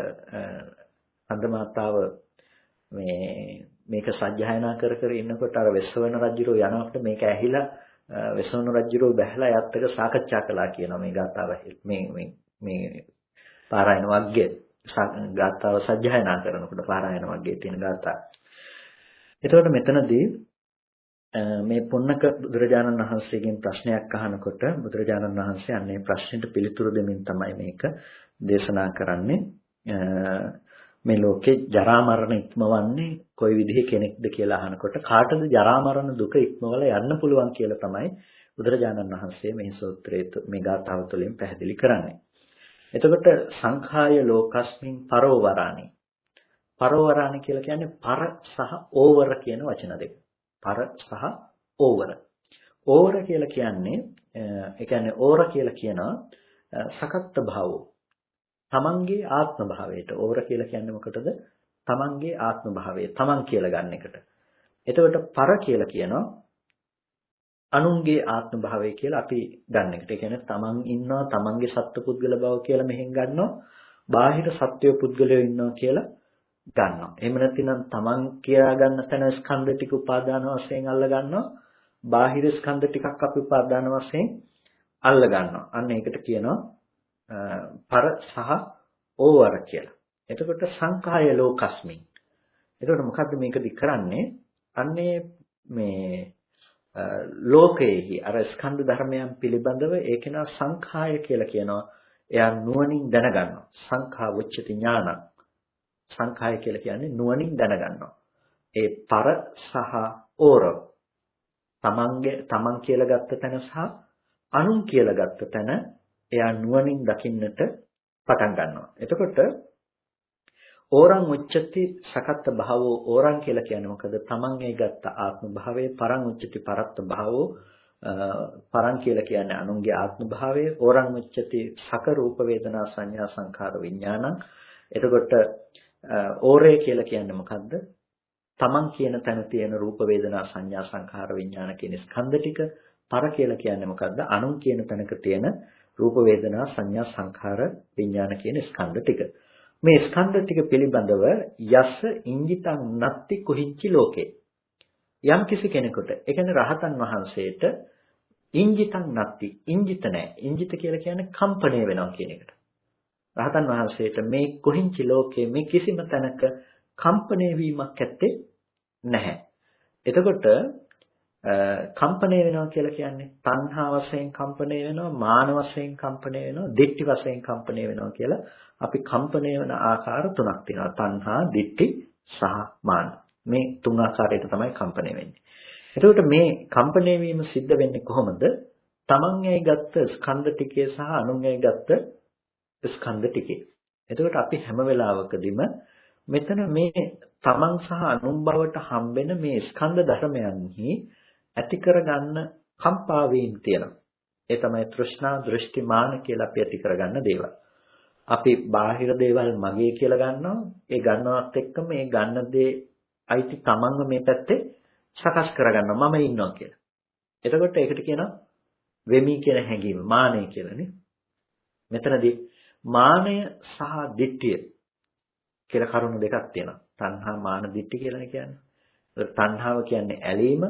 අන්දමාතාව මේ මේක සජ්ජායනා කර කර ඉන්නකොට අර වෙස්සවන රජුරෝ යනකොට මේක ඇහිලා වෙස්සවන රජුරෝ බැහැලා යත් එක සාකච්ඡා කළා කියනවා මේ ගාථාව මේ මේ මේ පාරායන වග්ගයේ ගාථාව සජ්ජායනා කරනකොට පාරායන වර්ගයේ තියෙන ගාථා. එතකොට මෙතනදී මේ පුන්නක බුදුරජාණන් වහන්සේගෙන් ප්‍රශ්නයක් අහනකොට බුදුරජාණන් වහන්සේ අන්නේ ප්‍රශ්නෙට පිළිතුරු දෙමින් තමයි මේක දේශනා කරන්නේ. මේ ලෝකේ ජරා මරණ ඉක්මවන්නේ කොයි විදිහේ කෙනෙක්ද කියලා අහනකොට කාටද ජරා මරණ දුක ඉක්මවලා යන්න පුළුවන් කියලා තමයි බුදුරජාණන් වහන්සේ මේ සූත්‍රයේ මේ ගාථාව තුළින් පැහැදිලි කරන්නේ. එතකොට සංඛාය ලෝකස්මින් පරෝවරාණි. පරෝවරාණි කියලා කියන්නේ පර සහ ඕවර කියන වචන දෙක. පර සහ ඕවර. ඕවර කියලා කියන්නේ ඒ කියන්නේ ඕර කියලා කියනවා සකත්ත භාවෝ. තමන්ගේ ආත්ම භාවයට ඕර කියලා කියන්නේ මොකටද? තමන්ගේ ආත්ම භාවය තමන් කියලා ගන්න එකට. එතකොට පර කියලා කියනවා අනුන්ගේ ආත්ම භාවය කියලා අපි ගන්න එකට. ඒ කියන්නේ තමන් ඉන්නවා තමන්ගේ සත්පුද්ගල බව කියලා මෙහෙන් ගන්නවා. බාහිර සත්වය පුද්ගලයෝ ඉන්නවා කියලා ගන්නවා. එහෙම නැත්නම් තමන් කියලා ගන්න තැන ස්කන්ධ ටික උපාදාන වශයෙන් අල්ල ගන්නවා. බාහිර ස්කන්ධ ටිකක් අපි උපාදාන වශයෙන් අල්ල ගන්නවා. අන්න ඒකට කියනවා පර සහ ඕවර කියලා. එතකොට සංඛාය ලෝකස්මින්. එතකොට මොකද්ද මේකදි කරන්නේ? අන්නේ මේ ලෝකයේහි අර ස්කන්ධ ධර්මයන් පිළිබඳව ඒකේනා සංඛාය කියලා කියනවා. එයා නුවණින් දැනගන්නවා. සංඛා වච්චති ඥාන. සංඛාය කියලා කියන්නේ නුවණින් දැනගන්නවා. ඒ පර සහ ඕර තමන්ගේ තමන් කියලා ගත්ත තැන සහ අනුන් කියලා ගත්ත තැන එයා නුවණින් දකින්නට පටන් ගන්නවා. එතකොට ඕරං උච්චති සකත්ත භාවෝ ඕරං කියලා කියන්නේ මොකද? තමන් ඒ ගත්ත ආත්ම භාවයේ පරං උච්චති පරත්ත භාවෝ පරං කියලා කියන්නේ අනුන්ගේ ආත්ම භාවය ඕරං උච්චති සක රූප වේදනා සංඥා සංඛාර විඥානං එතකොට ඕරේ කියලා කියන්නේ මොකද්ද තමන් කියන තැන තියෙන රූප වේදනා සංඥා සංඛාර විඥාන කියන ස්කන්ධ ටික පර කියලා කියන්නේ මොකද්ද අනුන් කියන තැනක තියෙන රූප වේදනා සංඥා සංඛාර විඥාන කියන ස්කන්ධ ටික. මේ ස්කන්ධ ටික පිළිබඳව යස ඉංජිතං නත්ති කුහිච්චි ලෝකේ. යම් කිසි කෙනෙකුට ඒ කියන්නේ රහතන් වහන්සේට ඉංජිතං නත්ති ඉංජිත නැහැ ඉංජිත කියලා කියන්නේ කම්පණය වෙනවා කියන එකට. රහතන් වහන්සේට මේ කුහිච්චි ලෝකේ මේ කිසිම තැනක කම්පණය වීමක් ඇත්තේ නැහැ. එතකොට කම්පණය වෙනවා කියලා කියන්නේ තණ්හා වශයෙන් කම්පණය වෙනවා මාන වශයෙන් කම්පණය වෙනවා දිට්ඨි වශයෙන් කම්පණය වෙනවා කියලා අපි කම්පණය වෙන ආකාර තුනක් තියෙනවා. තණ්හා දිට්ඨි සහ මාන. මේ තුන් ආකාරයට තමයි කම්පණය වෙන්නේ. එතකොට මේ කම්පණය වීම සිද්ධ වෙන්නේ කොහොමද? තමන් ඇයි ගත්ත ස්කන්ධ ටිකේ සහ අනුන් ඇයි ගත්ත ස්කන්ධ ටිකේ එතකොට අපි හැම වෙලාවකදීම මෙතන මේ තමන් සහ අනුන් බවට හම්බෙන මේ ස්කන්ධ ධර්මයන්හි ඇති කරගන්න කම්පා වීම තියෙනවා. ඒ තමයි තෘෂ්ණා දෘෂ්ටි මාන කියලා අපි ඇති කරගන්න දේවල්. අපි බාහිර දේවල් මගේ කියලා ගන්නවා. ඒ ගන්නවත් එක්කම මේ ගන්න දේ අයිති තමන්ව මේ පැත්තේ සකස් කරගන්නවා. මම ඉන්නවා කියලා. එතකොට ඒකට කියනවා වෙමි කියන හැඟීම මානය කියලානේ. මෙතනදී මානය සහ දිට්ඨිය කියලා කරුණු දෙකක් තියෙනවා. තණ්හා මාන දිට්ඨි කියලා කියන්නේ. තණ්හාව කියන්නේ ඇලීම,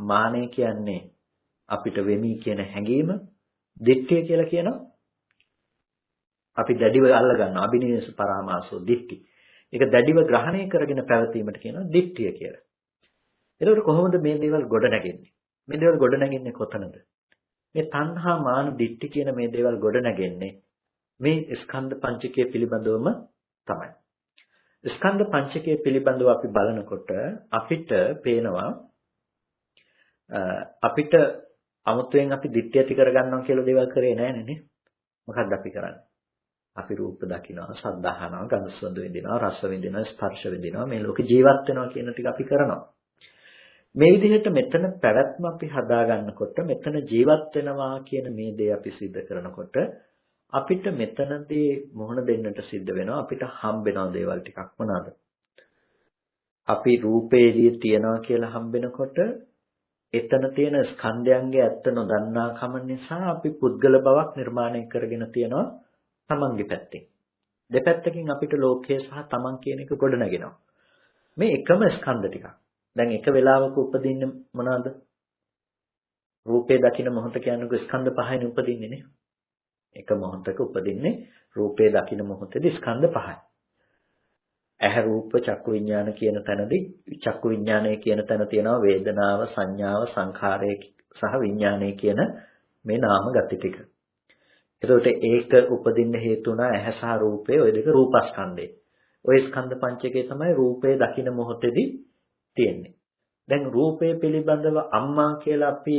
මානය කියන්නේ අපිට වෙමි කියන හැඟීම, දිට්ඨිය කියලා කියනවා අපි දැඩිව අල්ල ගන්නවා අබිනිවෙස පරාමාසෝ දිට්ඨි. ඒක දැඩිව ග්‍රහණය කරගෙන පැවතීමට කියනවා දිට්ඨිය කියලා. එතකොට කොහොමද මේ දේවල් ගොඩ නැගෙන්නේ? මේ දේවල් ගොඩ නැගෙන්නේ කොතනද? මේ තණ්හා මාන දිට්ඨි කියන මේ දේවල් ගොඩ නැගෙන්නේ මේ ස්කන්ධ පංචකය පිළිබඳවම තමයි. ස්කන්ධ පංචකය පිළිබඳව අපි බලනකොට අපිට පේනවා අපිට අමුතුවෙන් අපි දිට්ඨිය ඇති කරගන්නවා කියලා දේවල් කරේ නැහැ නේ. මොකක්ද අපි කරන්නේ? අපි රූප දකිනවා, ශබ්ද අහනවා, ගඳ සුවඳ විඳිනවා, රස විඳිනවා, ස්පර්ශ විඳිනවා. මේ ලෝකේ ජීවත් වෙනවා කියන ටික අපි කරනවා. මේ විදිහට මෙතන පැවැත්ම අපි හදාගන්නකොට මෙතන ජීවත් වෙනවා කියන මේ දේ අපි सिद्ध කරනකොට අපිට මෙතනදී මොහොන දෙන්නට සිද්ධ වෙනවා අපිට හම්බෙන දේවල් ටිකක් මොනවාද අපි රූපේදී තියනවා කියලා හම්බෙනකොට එතන තියෙන ස්කන්ධයන්ගේ ඇත්ත නොදන්නා කම නිසා අපි පුද්ගල බවක් නිර්මාණය කරගෙන තියනවා තමන්ගේ පැත්තෙන්. දෙපැත්තකින් අපිට ලෝකය සහ තමන් කියන එක ගොඩනගෙනවා. මේ එකම ස්කන්ධ ටිකක්. දැන් එක වෙලාවක උපදින්නේ මොනවාද? රූපේ දකින මොහොත කියනකො ස්කන්ධ පහෙන් උපදින්නේ නේ. එක මොහොතක උපදින්නේ රූපේ දකින මොහොතේදී ස්කන්ධ පහයි. ඇහැ රූප චක්කු විඥාන කියන තැනදී චක්කු විඥානය කියන තැන තියෙනවා වේදනාව සංඥාව සංඛාරය සහ විඥානය කියන මේ නාම ගති ටික. එතකොට ඒක උපදින්න හේතු වුණා ඇහැ සහ රූපය ওই දෙක රූපස්කන්ධේ. ওই ස්කන්ධ පංචකය තමයි රූපය දකින මොහොතේදී තියෙන්නේ. දැන් රූපය පිළිබඳව අම්මා කියලා අපි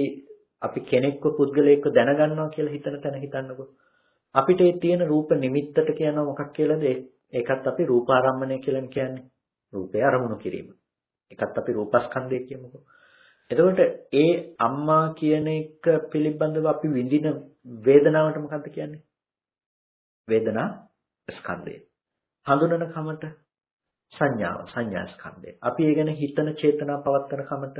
අපි කෙනෙක්ව පුද්ගලයෙක්ව දැනගන්නවා කියලා හිතන තැන හිතන්නකෝ. අපිට ඒ තියෙන රූප නිමිත්තට කියනවා මොකක් කියලාද? ඒකත් අපි රූපාරම්මණය කියලා කියන්නේ. රූපය අරමුණු කිරීම. ඒකත් අපි රූපස්කන්ධය කියමුකෝ. එතකොට ඒ අම්මා කියන එක පිළිබඳව අපි විඳින වේදනාවට මොකක්ද කියන්නේ? වේදනා ස්කන්ධය. හඳුනන කමට සංඥාව සංඥා ස්කන්ධය. අපි ඒ ගැන හිතන චේතනා පවත්තන කමට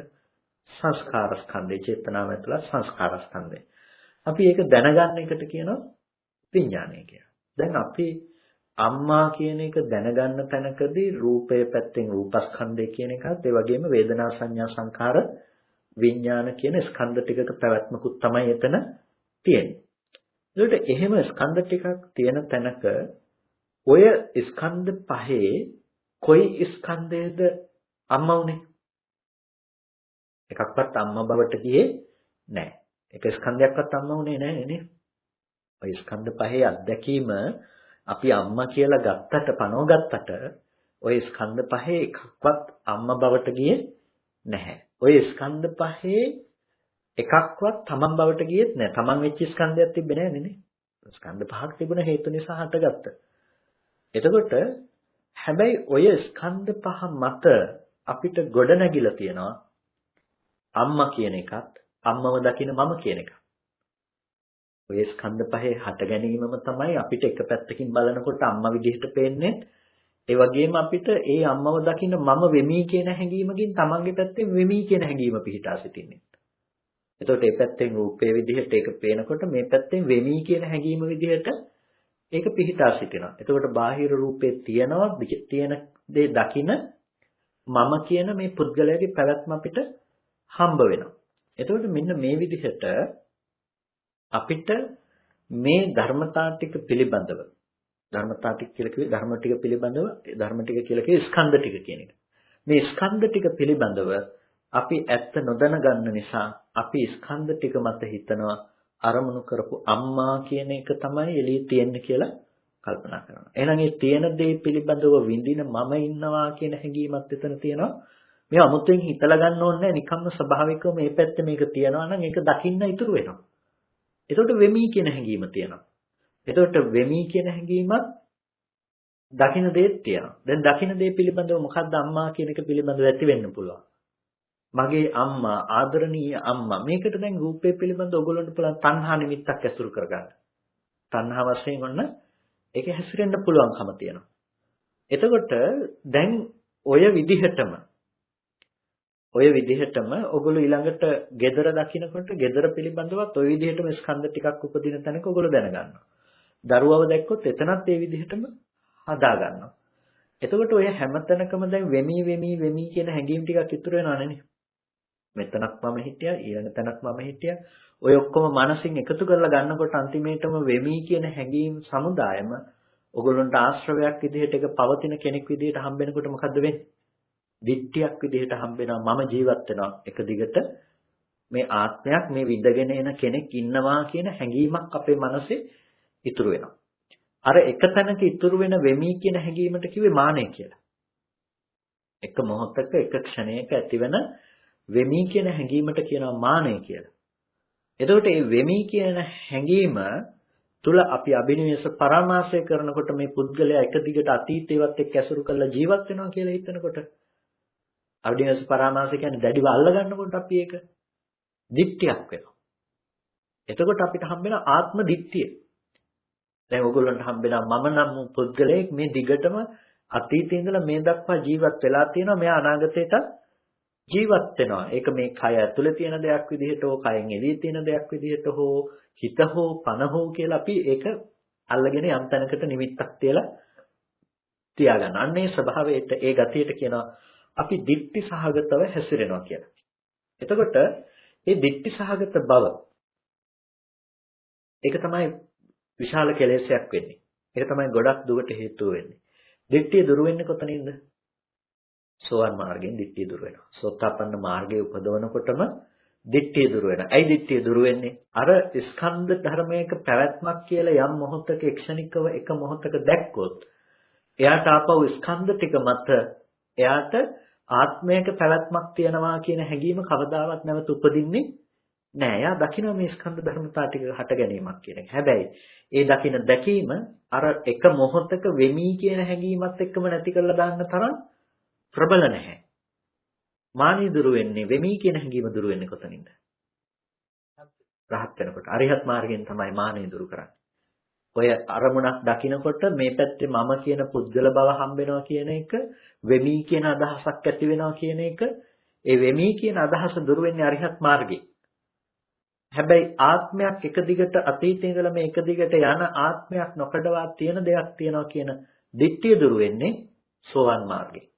සංස්කාර ස්කන්ධය චේතනාව ඇතුළත් සංස්කාර ස්කන්ධය. අපි ඒක දැනගන්න එකට කියනවා විඥානය කියලා. දැන් අපි අම්මා කියන එක දැනගන්න තැනකදී රූපය පැත්තෙන් රූපස්කන්ධය කියන එකත් ඒ වගේම වේදනා සංඥා සංකාර විඥාන කියන ස්කන්ධ ටිකක පැවැත්මකුත් තමයි එතන තියෙන්නේ. ඒකට එහෙම ස්කන්ධ ටිකක් තියෙන තැනක ඔය ස්කන්ධ පහේ කොයි ස්කන්ධයේද අම්මා උනේ? එකක්වත් අම්මා බවට ගියේ නැහැ. එක ස්කන්ධයක්වත් අම්මා උනේ නැහැ නේ. ඔය ස්කන්ධ පහේ අත්දැකීම අපි අම්මා කියලා ගත්තට පනව ගත්තට ඔය ස්කන්ධ පහේ එකක්වත් අම්මා බවට ගියේ නැහැ. ඔය ස්කන්ධ පහේ එකක්වත් තමන් බවට ගියෙත් නැහැ. තමන් වෙච්ච ස්කන්ධයක් තිබ්බේ නැහැ නේ. ස්කන්ධ පහක් තිබුණ හේතු නිසා හටගත්ත. එතකොට හැබැයි ඔය ස්කන්ධ පහ මත අපිට ගොඩ නැගිලා තියෙනවා අම්මා කියන එකත් අම්මව දකින මම කියන එක. ඔය ස්කන්ධ පහේ හට ගැනීමම තමයි අපිට එක පැත්තකින් බලනකොට අම්මා විදිහට පේන්නේ. ඒ වගේම අපිට ඒ අම්මව දකින මම වෙමි කියන හැඟීමකින් තමන්ගේ පැත්තෙන් වෙමි කියන හැඟීම පිහිටා සිටින්නේ. එතකොට මේ පැත්තෙන් රූපේ විදිහට ඒක පේනකොට මේ පැත්තෙන් වෙමි කියන හැඟීම විදිහට ඒක පිහිටා සිටිනවා. එතකොට බාහිර රූපේ තියනවා තියෙන දේ දකින මම කියන මේ පුද්ගලයාගේ පැවැත්ම අපිට හම්බ වෙනවා. එතකොට මෙන්න මේ විදිහට අපිට මේ ධර්මතා ටික පිළිබඳව ධර්මතා ටික කියලා කිව්වේ ධර්ම ටික පිළිබඳව ධර්ම ටික කියලා කිව්වේ ස්කන්ධ ටික කියන එක. මේ ස්කන්ධ ටික පිළිබඳව අපි ඇත්ත නොදැන ගන්න නිසා අපි ස්කන්ධ ටික මත හිතනවා අරමුණු කරපු අම්මා කියන එක තමයි එළියේ තියෙන්නේ කියලා කල්පනා කරනවා. එහෙනම් ඒ තියෙන දේ පිළිබඳව විඳින මම ඉන්නවා කියන හැඟීමත් එතන තියෙනවා. මේ අමුතුවෙන් හිතලා ගන්න ඕනේ නැහැ. නිකම්ම ස්වභාවිකව මේ පැත්තේ මේක තියනවා නම් ඒක දකින්න ඉතුරු වෙනවා. එතකොට වෙමි කියන හැඟීම තියෙනවා. එතකොට වෙමි කියන හැඟීමත් දකින්න දෙයක් තියෙනවා. දැන් දකින්න දේ පිළිබඳව මොකද්ද අම්මා කියන එක පිළිබඳව ඇති වෙන්න පුළුවන්. මගේ අම්මා ආදරණීය අම්මා මේකට දැන් රූපේ පිළිබඳ ඔයගොල්ලන්ට පුළුවන් තණ්හා නිමිත්තක් ඇසුරු කරගන්න. තණ්හා වශයෙන් ඔන්න ඒක හැසිරෙන්න පුළුවන්කම තියෙනවා. එතකොට දැන් ඔය විදිහටම ඔය විදිහටම ඔගොල්ලෝ ඊළඟට gedara දකින්නකොට gedara පිළිබඳවත් ඔය විදිහටම ස්කන්ධ ටිකක් උපදින තැනක ඔගොල්ලෝ දැනගන්නවා. දරුවව දැක්කොත් එතනත් ඒ විදිහටම හදා ගන්නවා. එතකොට ඔය හැමතැනකම දැන් වෙමි වෙමි වෙමි කියන හැඟීම් ටිකක් ඉතුරු වෙනවනේ. මෙතනක් මම හිටියා ඊළඟ තැනක් මම හිටියා ඔය ඔක්කොම මනසින් එකතු කරලා ගන්නකොට අන්තිමේටම වෙමි කියන හැඟීම් සමුදායම ඔගොල්ලන්ට ආශ්‍රවයක් විදිහට එක පවතින කෙනෙක් විදිහට හම්බෙනකොට මොකද්ද වෙන්නේ? දිට්ඨියක් විදිහට හම්බෙනවා මම ජීවත් වෙනවා එක දිගට මේ ආත්මයක් මේ විඳගෙන එන කෙනෙක් ඉන්නවා කියන හැඟීමක් අපේ මනසේ ඉතුරු වෙනවා. අර එක තැනක ඉතුරු වෙන වෙමි කියන හැඟීමට කිව්වේ මානය කියලා. එක මොහොතක එක ක්ෂණයක ඇතිවන වෙමි කියන හැඟීමට කියනවා මානය කියලා. එතකොට මේ වෙමි කියන හැඟීම තුල අපි අභිනිවෙස පරාමාසය කරනකොට මේ පුද්ගලයා එක දිගට අතීතේවත් එක්ක ඇසුරු කරලා ජීවත් වෙනවා කියලා හිතනකොට අභිනිවෙස පරාමාසය කියන්නේ දැඩිව අල්ල ගන්නකොට අපි ඒක දික්තියක් වෙනවා. එතකොට අපිට හම්බෙන ආත්ම දික්තිය. දැන් ඕගොල්ලන්ට හම්බෙනා මම නම් පුද්ගලයෙක් මේ දිගටම අතීතේ ඉඳලා මේ දක්වා ජීවත් වෙලා තියෙනවා මෙයා අනාගතේට ජීවත් වෙනවා. ඒක මේ කය ඇතුලේ තියෙන දෙයක් විදිහට හෝ කයෙන් එළියේ තියෙන දෙයක් විදිහට හෝ හිත හෝ පන හෝ කියලා අපි ඒක අල්ලගෙන යම් තැනකට නිමිත්තක් තියලා තියාගන්න. අන්නේ ස්වභාවයට ඒ ගතියට කියනවා අපි දික්ටි සහගතව හැසිරෙනවා කියලා. එතකොට මේ දික්ටි සහගත බව ඒක තමයි විශාල කෙලෙසයක් වෙන්නේ. ඒක තමයි ගොඩක් දුකට හේතුව වෙන්නේ. දික්ටිය දුරු වෙන්නේ කොතනින්ද? සෝවන් මාර්ගයෙන් දිට්ඨිය දුර වෙනවා. සෝතාපන්න මාර්ගයේ උපදවනකොටම දිට්ඨිය දුර වෙනවා. ඇයි දිට්ඨිය දුර වෙන්නේ? අර ස්කන්ධ ධර්මයක පැවැත්මක් කියලා යම් මොහොතක ක්ෂණිකව එක මොහොතක දැක්කොත් එයාට ආපහු ස්කන්ධ ටික මත එයාට ආත්මයක පැවැත්මක් තියනවා කියන හැඟීම කවදාවත් නැවත උපදින්නේ නෑ. එයා දකින මේ ස්කන්ධ ධර්මතා ටික හට ගැනීමක් කියන එක. හැබැයි ඒ දකින දැකීම අර එක මොහොතක වෙමි කියන හැඟීමත් එක්කම නැති කරලා දාන්න තරම් ප්‍රබල නැහැ. මානිය දුරු වෙන්නේ වෙමි කියන හැඟීම දුරු වෙන්නේ කොතනින්ද? රහත් වෙනකොට. අරිහත් මාර්ගයෙන් තමයි මානිය දුරු කරන්නේ. ඔය අරමුණක් දකිනකොට මේ පැත්තේ මම කියන පුද්ගල බව හම්බෙනවා කියන එක වෙමි කියන අදහසක් ඇති වෙනවා කියන එක ඒ වෙමි කියන අදහස දුරු වෙන්නේ අරිහත් මාර්ගයේ. හැබැයි ආත්මයක් එක දිගට අතීතේ ඉඳලා මේ එක දිගට යන ආත්මයක් නොකඩවා තියෙන දෙයක් තියෙනවා කියන දිට්ඨිය දුරු වෙන්නේ සෝවන් මාර්ගයේ.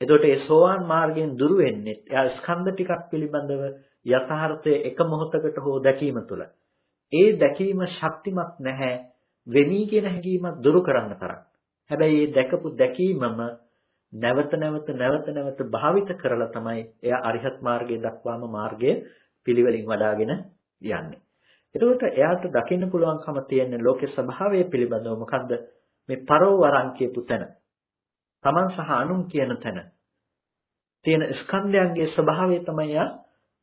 එතකොට ඒ සෝවාන් මාර්ගයෙන් දුර වෙන්නේ එයා ස්කන්ධ ටිකක් පිළිබඳව යථාර්ථයේ එක මොහොතකට හෝ දැකීම තුළ. ඒ දැකීම ශක්තිමත් නැහැ වෙමි කියන හැඟීමක් දුරු කරන්න තරම්. හැබැයි ඒ දැකපු දැකීමම නැවත නැවත නැවත නැවත භාවිත කරලා තමයි එයා අරිහත් මාර්ගයේ දක්වාම මාර්ගය පිළිවෙලින් වඩාගෙන යන්නේ. එතකොට එයාට දකින්න පුළුවන්කම තියෙන ලෝකේ ස්වභාවය පිළිබඳව මොකද්ද? මේ පරෝවරං කියපු තැන. තමන් සහ අනුන් කියන තැන තියෙන ස්කන්ධයන්ගේ ස්වභාවය තමයි යා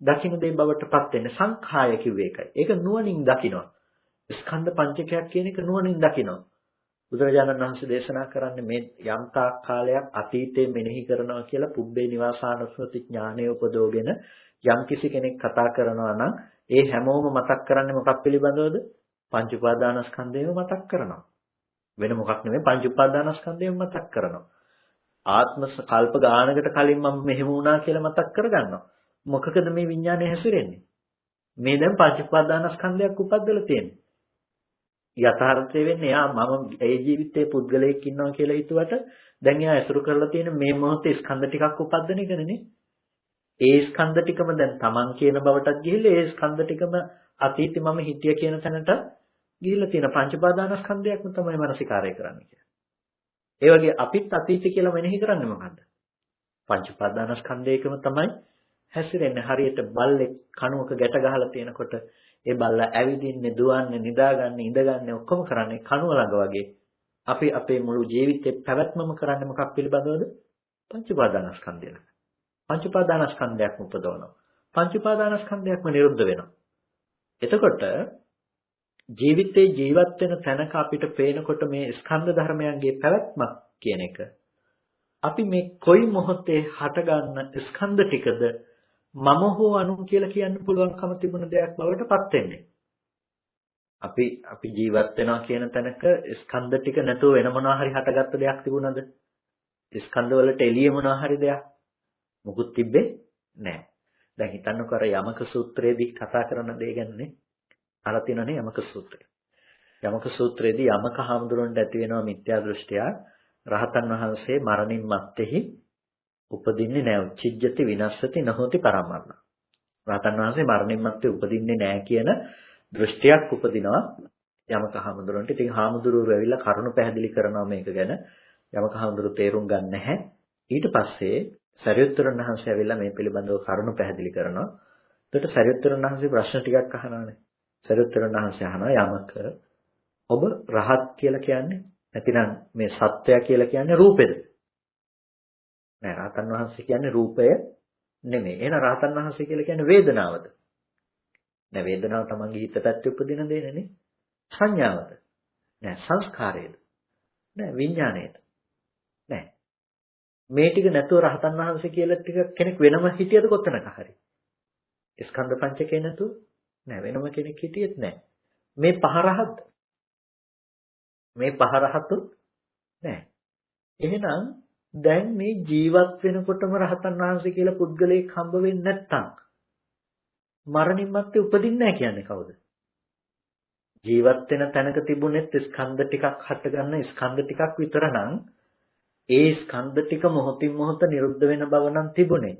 දකින්න දේ බවට පත් වෙන්නේ සංඛාය කිව්වේ ඒකයි. ඒක නුවණින් දකිනවා. ස්කන්ධ පංචකයක් කියන එක නුවණින් දකිනවා. බුදුරජාණන් වහන්සේ දේශනා කරන්නේ මේ යම් තාක් කාලයක් අතීතයේ මෙනෙහි කරනවා කියලා පුබ්බේ නිවාසානුස්සති ඥානය උපදෝගෙන යම් කිසි කෙනෙක් කතා කරනවා නම් ඒ හැමෝම මතක් කරන්නේ මොකක් පිළිබඳවද? පංච උපාදානස්කන්ධයම මතක් කරනවා. වෙන මොකක් නෙමෙයි පංච උපාදානස්කන්ධයම මතක් කරනවා. ආත්ම කල්ප ගානකට කලින් මම මෙහෙම වුණා කියලා මතක් කරගන්නවා. මොකකද මේ විඥානය හැසිරෙන්නේ? මේ දැන් පංචපාදානස්කන්ධයක් උපද්දලා තියෙන්නේ. යථාර්ථය වෙන්නේ යා මම ඒ ජීවිතයේ පුද්ගලයෙක් ඉන්නවා කියලා හිතුවට දැන් එයා ඇසුරු කරලා තියෙන මේ මොහොතේ ස්කන්ධ ටිකක් උපද්දන එකනේ. ඒ ස්කන්ධ ටිකම දැන් Taman කියන බවටත් ගිහිල්ලා ඒ ස්කන්ධ ටිකම අතීතේ මම හිටිය කියන තැනට ගිහිල්ලා තියෙන පංචපාදානස්කන්ධයක්ම තමයි මනසිකාරය කරන්නේ කියන්නේ. ඒ වගේ අපිත් අතීතය කියලා මෙනෙහි කරන්නේ මොකද්ද? පංච උපාදානස්කන්ධයකම තමයි හැසිරෙන්නේ හරියට බල්ලෙක් කණුවක ගැට ගහලා තියෙනකොට ඒ බල්ලා ඇවිදින්නේ, දුවන්නේ, නිදාගන්නේ, ඉඳගන්නේ ඔක්කොම කරන්නේ කණුව ළඟ වගේ. අපි අපේ මුළු ජීවිතේ පැවැත්මම කරන්නේ මොකක් පිළිබඳවද? පංච උපාදානස්කන්ධය. පංච උපාදානස්කන්ධයක්ම උපදවනවා. පංච උපාදානස්කන්ධයක්ම නිරුද්ධ වෙනවා. එතකොට ජීවිතේ ජීවත් වෙන තැනක අපිට පේනකොට මේ ස්කන්ධ ධර්මයන්ගේ පැවැත්මක් කියන එක අපි මේ කොයි මොහොතේ හටගන්න ස්කන්ධ ටිකද මම හෝ අනු කියලා කියන්න පුළුවන්කම තිබුණ දෙයක් බවට පත් වෙන්නේ. අපි අපි ජීවත් වෙනවා කියන තැනක ස්කන්ධ ටික නැතුව වෙන මොනවා හරි හටගත්ත දෙයක් තිබුණද? ස්කන්ධ වලට එළිය මොනවා හරි දෙයක් මුකුත් තිබ්බේ නැහැ. දැන් හිතන්නකෝ අර යමක සූත්‍රයේදී කතා කරන දේ ගැනනේ අහලා තියෙනනේ යමක සූත්‍රය. යමක සූත්‍රයේදී යමක හාමුදුරන්ට ඇති වෙනවා මිත්‍යා දෘෂ්ටිය රහතන් වහන්සේ මරණින් මත්තේහි උපදින්නේ නැහැ. චිජ්ජති විනස්සති නොහොති පරමන්න. රහතන් වහන්සේ මරණින් මත්තේ උපදින්නේ නැහැ කියන දෘෂ්ටියක් උපදිනවා යමක හාමුදුරන්ට. ඉතින් හාමුදුරුවෝ ඇවිල්ලා කරුණ පැහැදිලි කරනවා මේක ගැන. යමක හාමුදුරුවෝ තේරුම් ගන්න නැහැ. ඊට පස්සේ සරියුත්තරන් වහන්සේ ඇවිල්ලා මේ පිළිබඳව කරුණු පැහැදිලි කරනවා. එතකොට සරියුත්තරන් වහන්සේ ප්‍රශ්න ටිකක් අහනවානේ. සරියුත්තරන් වහන්සේ අහනවා යමක ඔබ රහත් කියලා කියන්නේ නැතිනම් මේ සත්‍යය කියලා කියන්නේ රූපෙද? නෑ රහතන් වහන්සේ කියන්නේ රූපය නෙමෙයි. එහෙනම් රහතන් වහන්සේ කියලා කියන්නේ වේදනාවද? නෑ වේදනාව තමන්ගේ හිත පැත්තේ උපදින දෙයනේ. සංඥාවද? නෑ සංස්කාරයද? නෑ විඥාණයද? නෑ මේ ටික නැතුව රහතන් වහන්සේ කියලා ටික කෙනෙක් වෙනම හිටියද කොතනක හරි? ස්කන්ධ පංචකේ නැතුව නෑ වෙනම කෙනෙක් හිටියෙත් නෑ. මේ පහ රහත් මේ පහ රහතු නෑ. එහෙනම් දැන් මේ ජීවත් වෙනකොටම රහතන් වහන්සේ කියලා පුද්ගලයෙක් හම්බ වෙන්නේ නැත්තම් මරණින් මත්තේ උපදින්නේ නැහැ කියන්නේ කවුද? ජීවත් වෙන තැනක තිබුණෙත් ස්කන්ධ ටිකක් හටගන්න ස්කන්ධ ටිකක් විතර නම් ඒ ස්කන්ධ ටික මොහොතින් මොහොත නිරුද්ධ වෙන බව නම් තිබුණේ.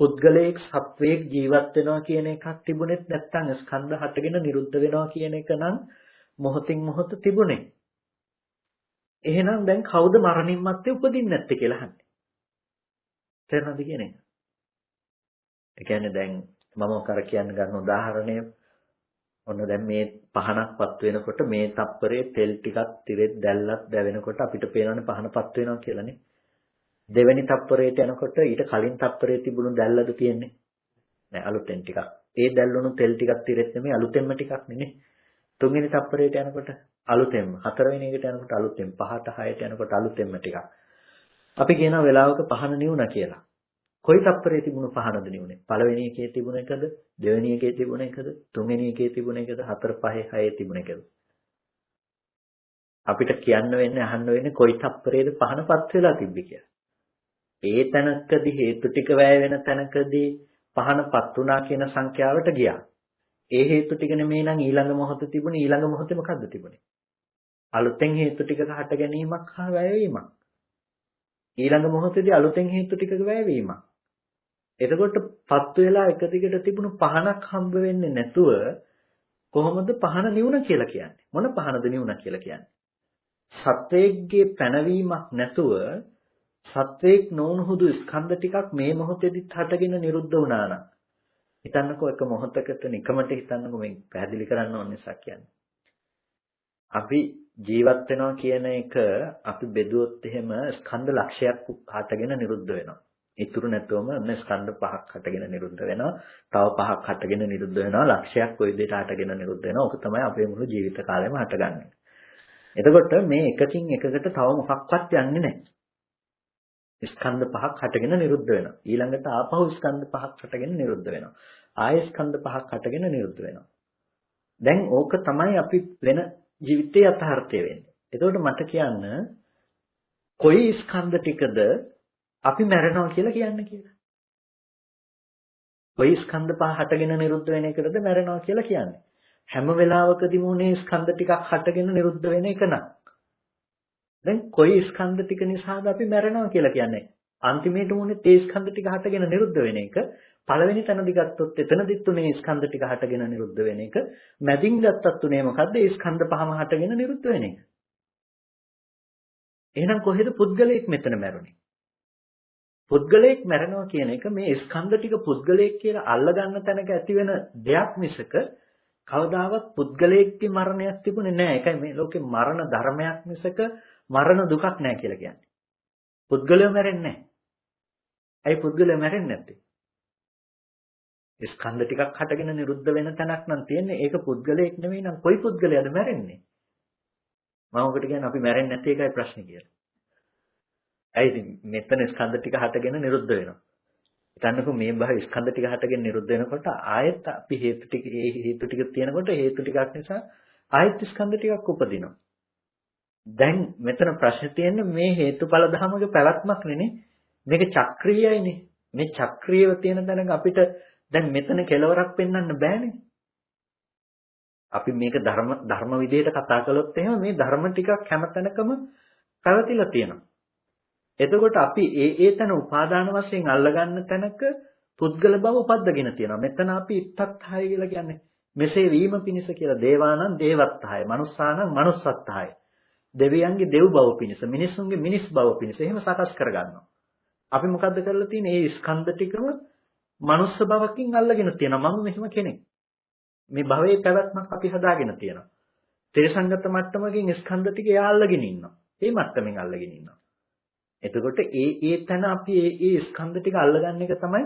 පුද්ගලයෙක් සත්වයක් ජීවත් වෙනවා කියන එකක් තිබුණෙත් නැත්නම් ස්කන්ධ හටගෙන නිරුද්ධ වෙනවා කියන එක නම් මොහොතින් මොහොත තිබුණේ. එහෙනම් දැන් කවුද මරණින් මත්තේ උපදින්නේ නැත්තේ කියලා අහන්නේ. තේරෙනවද කියන්නේ? ඒ කියන්නේ දැන් මම කර කියන්න ගන්න උදාහරණය ඔන්න දැන් මේ පහනක්පත් වෙනකොට මේ තප්පරේ තෙල් ටිකක් තිරෙත් දැල්ලක් දැවෙනකොට අපිට පේනවනේ පහනපත් වෙනවා කියලානේ. දෙවෙනි තප්පරේට යනකොට ඊට කලින් තප්පරේ තිබුණු දැල්ලද තියෙන්නේ. නෑ අලුතෙන් ටිකක්. ඒ දැල්ලුණු තෙල් ටිකක් තිරෙත් නෙමෙයි අලුතෙන්ම ටිකක් නෙනේ. තුන්වෙනි තප්පරේට යනකොට අලුතෙන්ම හතරවෙනි එකට යනකොට අලුතෙන් පහට හයට යනකොට අලුතෙන්ම ටිකක්. අපි කියන වෙලාවක පහන නිවුණා කියලා. කොයි තප්පරේ තිබුණු පහනද නිවුනේ? පළවෙනි එකේ තිබුණ එකද? දෙවෙනි එකේ තිබුණ එකද? තුන්වෙනි එකේ තිබුණ එකද? හතර පහේ හයේ තිබුණ එකද? අපිට කියන්න වෙන්නේ අහන්න වෙන්නේ කොයි තප්පරේද පහනපත් වෙලා තිබ්බේ කියලා. ඒ තැනකදී හේතු ටික වැය වෙන තැනකදී පහනපත් වුණා කියන සංඛ්‍යාවට ගියා. ඒ හේතු ටික නෙමෙයි නම් ඊළඟ මොහොතේ තිබුණේ ඊළඟ මොහොතේ මොකද්ද තිබුණේ? අලුතෙන් හේතු ටිකක හට ගැනීමක් හා වැයවීමක්. ඊළඟ මොහොතේදී අලුතෙන් හේතු ටිකක වැයවීමක්. එතකොට පත්තු වෙලා එක දිගට තිබුණු පහනක් හම්බ වෙන්නේ නැතුව කොහොමද පහන නිවුණ කියලා කියන්නේ? මොන පහනද නිවුණ කියලා කියන්නේ? සත්වයේගේ පැනවීමක් නැතුව සත්වයක් නොවුණුහුදු ස්කන්ධ ටිකක් මේ මොහොතේදීත් හටගෙන නිරුද්ධ වුණා නම් හිතන්නකෝ එක මොහොතකට නිකමට හිතන්නකෝ මේ පැහැදිලි කරන්න ඕන නිසා කියන්නේ. අපි ජීවත් වෙනවා කියන එක අපි බෙදුවොත් එහෙම ස්කන්ධ ලක්ෂයක් හටගෙන නිරුද්ධ වෙනවා. ඉතුරු නැතුවම ඔන්න ස්කන්ධ පහක් හටගෙන නිරුද්ධ වෙනවා. තව පහක් හටගෙන නිරුද්ධ වෙනවා. ලක්ෂයක් ওই විදිහට හටගෙන නිරුද්ධ වෙනවා. ඕක තමයි අපේ මුළු ජීවිත කාලෙම හටගන්නේ. එතකොට මේ එකකින් එකකට තව මොකක්වත් යන්නේ නැහැ. ස්කන්ධ පහක් හටගෙන නිරුද්ධ වෙනවා. ඊළඟට ආපහු ස්කන්ධ පහක් හටගෙන නිරුද්ධ වෙනවා. ආය ස්කන්ධ පහක් හටගෙන නිරුද්ධ වෙනවා. දැන් ඕක තමයි අපි වෙන ජීවිතයේ යථාර්ථය වෙන්නේ. එතකොට මට කියන්න කොයි ස්කන්ධ ටිකද අපි මැරෙනවා කියලා කියන්නේ කියලා. කොයි ස්කන්ධ පහ හටගෙන නිරුද්ධ වෙන එකටද මැරෙනවා කියලා කියන්නේ. හැම වෙලාවකදීම උනේ ස්කන්ධ ටිකක් හටගෙන නිරුද්ධ වෙන එක නක්. දැන් කොයි ස්කන්ධ ටික නිසාද අපි මැරෙනවා කියලා කියන්නේ? අන්තිමේට උනේ තේ ස්කන්ධ ටික හටගෙන නිරුද්ධ වෙන එක. පළවෙනි තැනදී ගත්තොත් එතනදිත් උනේ ස්කන්ධ ටික හටගෙන නිරුද්ධ වෙන එක. මැදින් ගත්තත් උනේ මොකද්ද? ඒ ස්කන්ධ පහම හටගෙන නිරුද්ධ වෙන එක. එහෙනම් කොහෙද පුද්ගලයෙක් මෙතන මැරුණේ? පුද්ගලයෙක් මැරෙනවා කියන එක මේ ස්කන්ධ ටික පුද්ගලයෙක් කියලා අල්ලගන්න තැනක ඇති වෙන දෙයක් මිසක කවදාවත් පුද්ගලයෙක්ගේ මරණයක් තිබුණේ නැහැ. ඒකයි මේ ලෝකේ මරණ ධර්මයක් මිසක මරණ දුකක් නැහැ කියලා කියන්නේ. පුද්ගලයා මැරෙන්නේ නැහැ. ඇයි පුද්ගලයා මැරෙන්නේ නැත්තේ? ස්කන්ධ ටිකක් හටගෙන නිරුද්ධ වෙන තැනක් නම් තියෙන්නේ. ඒක පුද්ගලයෙක් නෙවෙයි නම් කොයි පුද්ගලයාද මැරෙන්නේ? මම ඔකට කියන්නේ අපි මැරෙන්නේ නැති එකයි ප්‍රශ්නේ කියලා. ඇයි ඉතින් මෙතන ස්කන්ධ ටික හටගෙන නිරුද්ධ වෙනවා. හිතන්නකෝ මේ භව ස්කන්ධ ටික හටගෙන නිරුද්ධ වෙනකොට ආයෙත් අපි හේතු ටික ඒ හේතු ටික තියෙනකොට හේතු ටිකක් නිසා ආයෙත් ස්කන්ධ ටිකක් උපදිනවා. දැන් මෙතන ප්‍රශ්නේ තියෙන්නේ මේ හේතුඵල ධමගේ පැවැත්මක් නෙනේ. මේක චක්‍රීයයිනේ. මේ චක්‍රීයව තියෙන තැනක අපිට දැන් මෙතන කෙලවරක් පෙන්වන්න බෑනේ. අපි මේක ධර්ම ධර්ම විදිහට කතා කළොත් එහෙම මේ ධර්ම ටිකක් හැමතැනකම පැවතිලා තියෙනවා. එතකොට අපි ඒ ඒ තැන උපාදාන වශයෙන් අල්ලගන්න තැනක පුද්ගල බව උපද්දගෙන තියෙනවා. මෙතන අපි ඉත්තත්හය කියලා කියන්නේ මෙසේ වීම පිණිස කියලා දේවානං දේවත්හය, මනුස්සානං මනුස්සත්හය. දෙවියන්ගේ දෙව් බව පිණිස, මිනිසුන්ගේ මිනිස් බව පිණිස එහෙම සකස් කරගන්නවා. අපි මොකද්ද කරලා තියෙන්නේ? මේ ස්කන්ධ ටිකම මනුස්ස බවකින් අල්ලගෙන තියෙනවා. මම මෙහෙම කෙනෙක්. මේ භවයේ පැවැත්මක් අපි හදාගෙන තියෙනවා. තේසංගත මට්ටමකින් ස්කන්ධ ටික එයා අල්ලගෙන ඉන්නවා. ඒ මට්ටමින් අල්ලගෙන ඉන්නවා. එතකොට ඒ ඒ තැන අපි ඒ ඒ ස්කන්ධ ටික අල්ලගන්න එක තමයි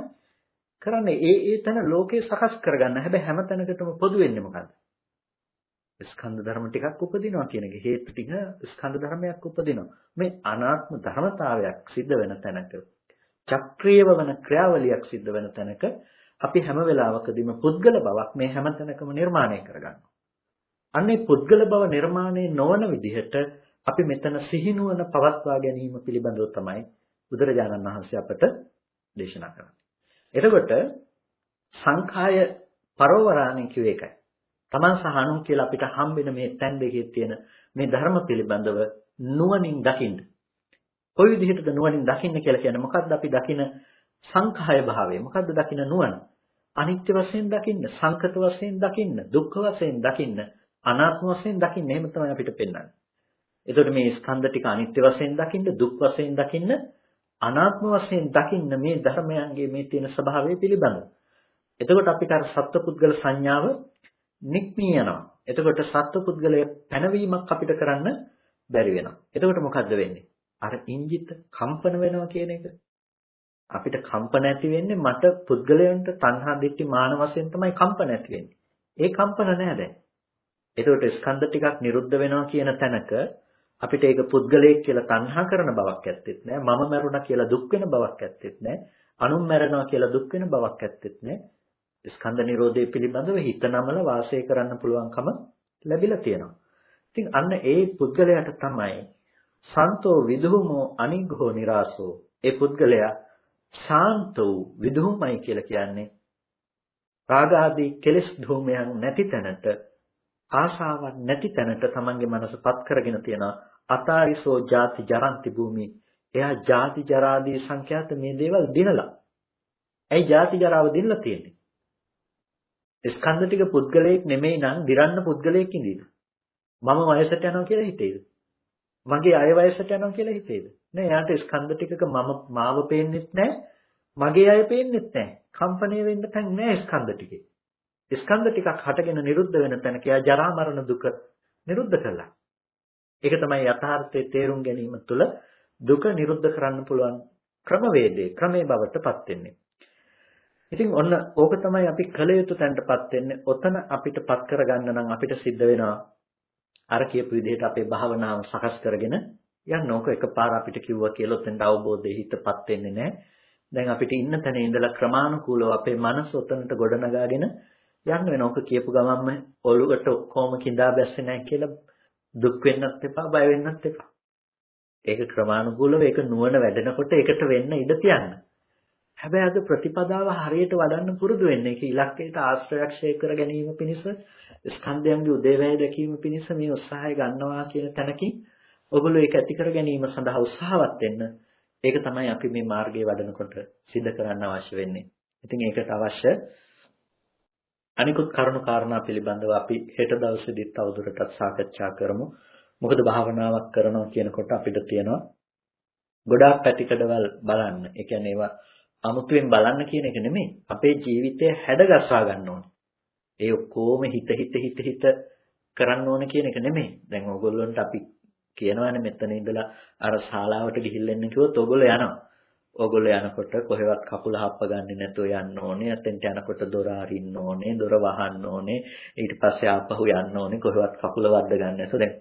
කරන්නේ. ඒ ඒ තැන ලෝකේ සකස් කරගන්න. හැබැයි හැම තැනකටම පොදු වෙන්නේ මොකද්ද? ස්කන්ධ ධර්ම ටිකක් උපදිනවා කියන එක හේතු ටික ස්කන්ධ ධර්මයක් උපදිනවා. මේ අනාත්ම ධර්මතාවයක් සිද්ධ වෙන තැනක චක්‍රීයව වෙන ක්‍රියාවලියක් සිද්ධ වෙන තැනක අපි හැම වෙලාවකදීම පුද්ගල බවක් මේ හැම තැනකම නිර්මාණය කරගන්නවා. අන්නේ පුද්ගල බව නිර්මාණය නොවන විදිහට අපි මෙතන සිහිනුවන පවත්වා ගැනීම පිළිබඳව තමයි බුදුරජාණන් වහන්සේ අපට දේශනා කරන්නේ. එතකොට සංඛාය පරෝවරාණි කිව්ව එකයි. තමන් සහ අනුන් කියලා අපිට හම්බෙන මේ තැන් දෙකේ තියෙන මේ ධර්ම පිළිබඳව නුවණින් දකින්න. කොයි විදිහටද නුවණින් දකින්න කියලා කියන්නේ මොකද්ද අපි දකින සංඛාය භාවය මොකද්ද දකින නුවණ? අනිත්‍ය වශයෙන් දකින්න, සංකත වශයෙන් දකින්න, දුක්ඛ වශයෙන් දකින්න, අනාත්ම වශයෙන් දකින්න එහෙම තමයි අපිට පෙන්වන්නේ. එතකොට මේ ස්කන්ධ ටික අනිත්‍ය වශයෙන් දකින්න, දුක් වශයෙන් දකින්න, අනාත්ම වශයෙන් දකින්න මේ ධර්මයන්ගේ මේ තියෙන ස්වභාවය පිළිබඳව. එතකොට අපිට අර සත්පුද්ගල සංඥාව නික්මී යනවා. එතකොට සත්පුද්ගලයේ පැනවීමක් අපිට කරන්න බැරි වෙනවා. එතකොට මොකද්ද වෙන්නේ? අර ඉංජිත කම්පන වෙනවා කියන එක. අපිට කම්පන ඇති වෙන්නේ මට පුද්ගලයන්ට තණ්හා දිට්ඨි මාන වශයෙන් තමයි කම්පන ඇති වෙන්නේ. ඒ කම්පන නෑ දැන්. එතකොට ස්කන්ධ ටිකක් නිරුද්ධ වෙනවා කියන තැනක අපිට ඒක පුද්ගලයෙක් කියලා තණ්හා කරන බවක් ඇත්තෙත් නෑ. මම මරුණා කියලා දුක් වෙන බවක් ඇත්තෙත් නෑ. අනුන් මැරෙනවා කියලා දුක් වෙන බවක් ඇත්තෙත් නෑ. ස්කන්ධ නිරෝධය පිළිබඳව හිත නමල වාසය කරන්න පුළුවන්කම ලැබිලා තියෙනවා. ඉතින් අන්න ඒ පුද්ගලයාට තමයි සන්තෝ විදුහමෝ අනිග්ඝෝ නිරාසෝ. ඒ පුද්ගලයා ශාන්ත වූ විදුහමයි කියලා කියන්නේ. රාග ආදී කෙලෙස් ධූමයන් නැති තැනට ආශාවක් නැති තැනට තමන්ගේ මනසපත් කරගෙන තියෙන අතාරිසෝ ජාති ජරන්ති භූමි. එයා ජාති ජරාදී සංඛ්‍යාත මේ දේවල් දිනලා. ඇයි ජාති ජරාව දිනලා තියෙන්නේ? ස්කන්ධ ටික පුද්ගලයෙක් නෙමෙයි නම් දිරන්න පුද්ගලයෙක් ඉඳීද මම වයසට යනවා කියලා හිතේද මගේ අය වයසට යනවා කියලා හිතේද නෑ එයාට ස්කන්ධ ටිකක මම මාව පේන්නෙත් නෑ මගේ අය පේන්නෙත් නෑ කම්පණය වෙන්න තැන් නෑ ස්කන්ධ ටිකේ ස්කන්ධ ටිකක් හටගෙන නිරුද්ධ වෙන තැනක යා ජරා මරණ දුක නිරුද්ධ කළා. ඒක තමයි යථාර්ථයේ තේරුම් ගැනීම තුළ දුක නිරුද්ධ කරන්න පුළුවන් ක්‍රමවේදය ක්‍රමේ බවටපත් වෙන්නේ. ඉතින් ඔන්න ඕක තමයි අපි කළ යුතු තැනටපත් වෙන්නේ. ඔතන අපිටපත් කරගන්න නම් අපිට සිද්ධ වෙනවා අර කියපු විදිහට අපේ භාවනාව සකස් කරගෙන යන්න ඕක එකපාර අපිට කිව්වා කියලා ඔතෙන්ට අවබෝධය හිතපත් වෙන්නේ නැහැ. දැන් අපිට ඉන්න තැන ඉඳලා ක්‍රමානුකූලව අපේ මනස ඔතනට ගොඩනගාගෙන යන්න වෙන ඕක කියපු ගමන්ම ඔළුවට ඔක්කොම කිඳා බැස්සේ නැහැ කියලා දුක් වෙන්නත් එපා බය වෙන්නත් එපා. ඒක ක්‍රමානුකූලව ඒක නුවණ වැඩෙනකොට ඒකට වෙන්න ඉඩ තියන්න. හැබැයි අද ප්‍රතිපදාව හරියට වඩන්න පුරුදු වෙන්න. ඒක ඉලක්කයට ආශ්‍රයක් ෂේ කර ගැනීම පිණිස ස්කන්ධයන්ගේ උදේවැය දැකීම පිණිස මේ උත්සාහය ගන්නවා කියන තැනකින් ඔගොල්ලෝ ඒක ඇති කර ගැනීම සඳහා උත්සාහවත් වෙන්න. ඒක තමයි අපි මේ මාර්ගයේ වඩනකොට සිද්ධ කරන්න අවශ්‍ය වෙන්නේ. ඉතින් ඒකට අවශ්‍ය අනිකුත් කරුණු කාරණා පිළිබඳව අපි හෙට දවසේදී තවදුරටත් සාකච්ඡා කරමු. මොකද භාවනාවක් කරනවා කියනකොට අපිට තියෙනවා ගොඩාක් පැතිකඩවල් බලන්න. ඒ කියන්නේ ඒවා අමුතුවෙන් බලන්න කියන එක නෙමෙයි. අපේ ජීවිතය හැඩගස්වා ගන්න ඕනේ. ඒ ඔක්කොම හිත හිත හිත හිත කරන්න ඕන කියන එක නෙමෙයි. දැන් ඕගොල්ලන්ට අපි කියනවානේ මෙතන ඉඳලා අර ශාලාවට ගිහිල්ලා එන්න කිව්වොත් ඕගොල්ලෝ යනවා. ඕගොල්ලෝ යනකොට කොහෙවත් කකුල හප්ප ගන්නේ නැතුව යන්න ඕනේ. අතෙන්ට යනකොට දොර අරින්න ඕනේ, දොර වහන්න ඕනේ. ඊට පස්සේ ආපහු යන්න ඕනේ. කොහෙවත් කකුල වද්ද ගන්න නැතුව. දැන්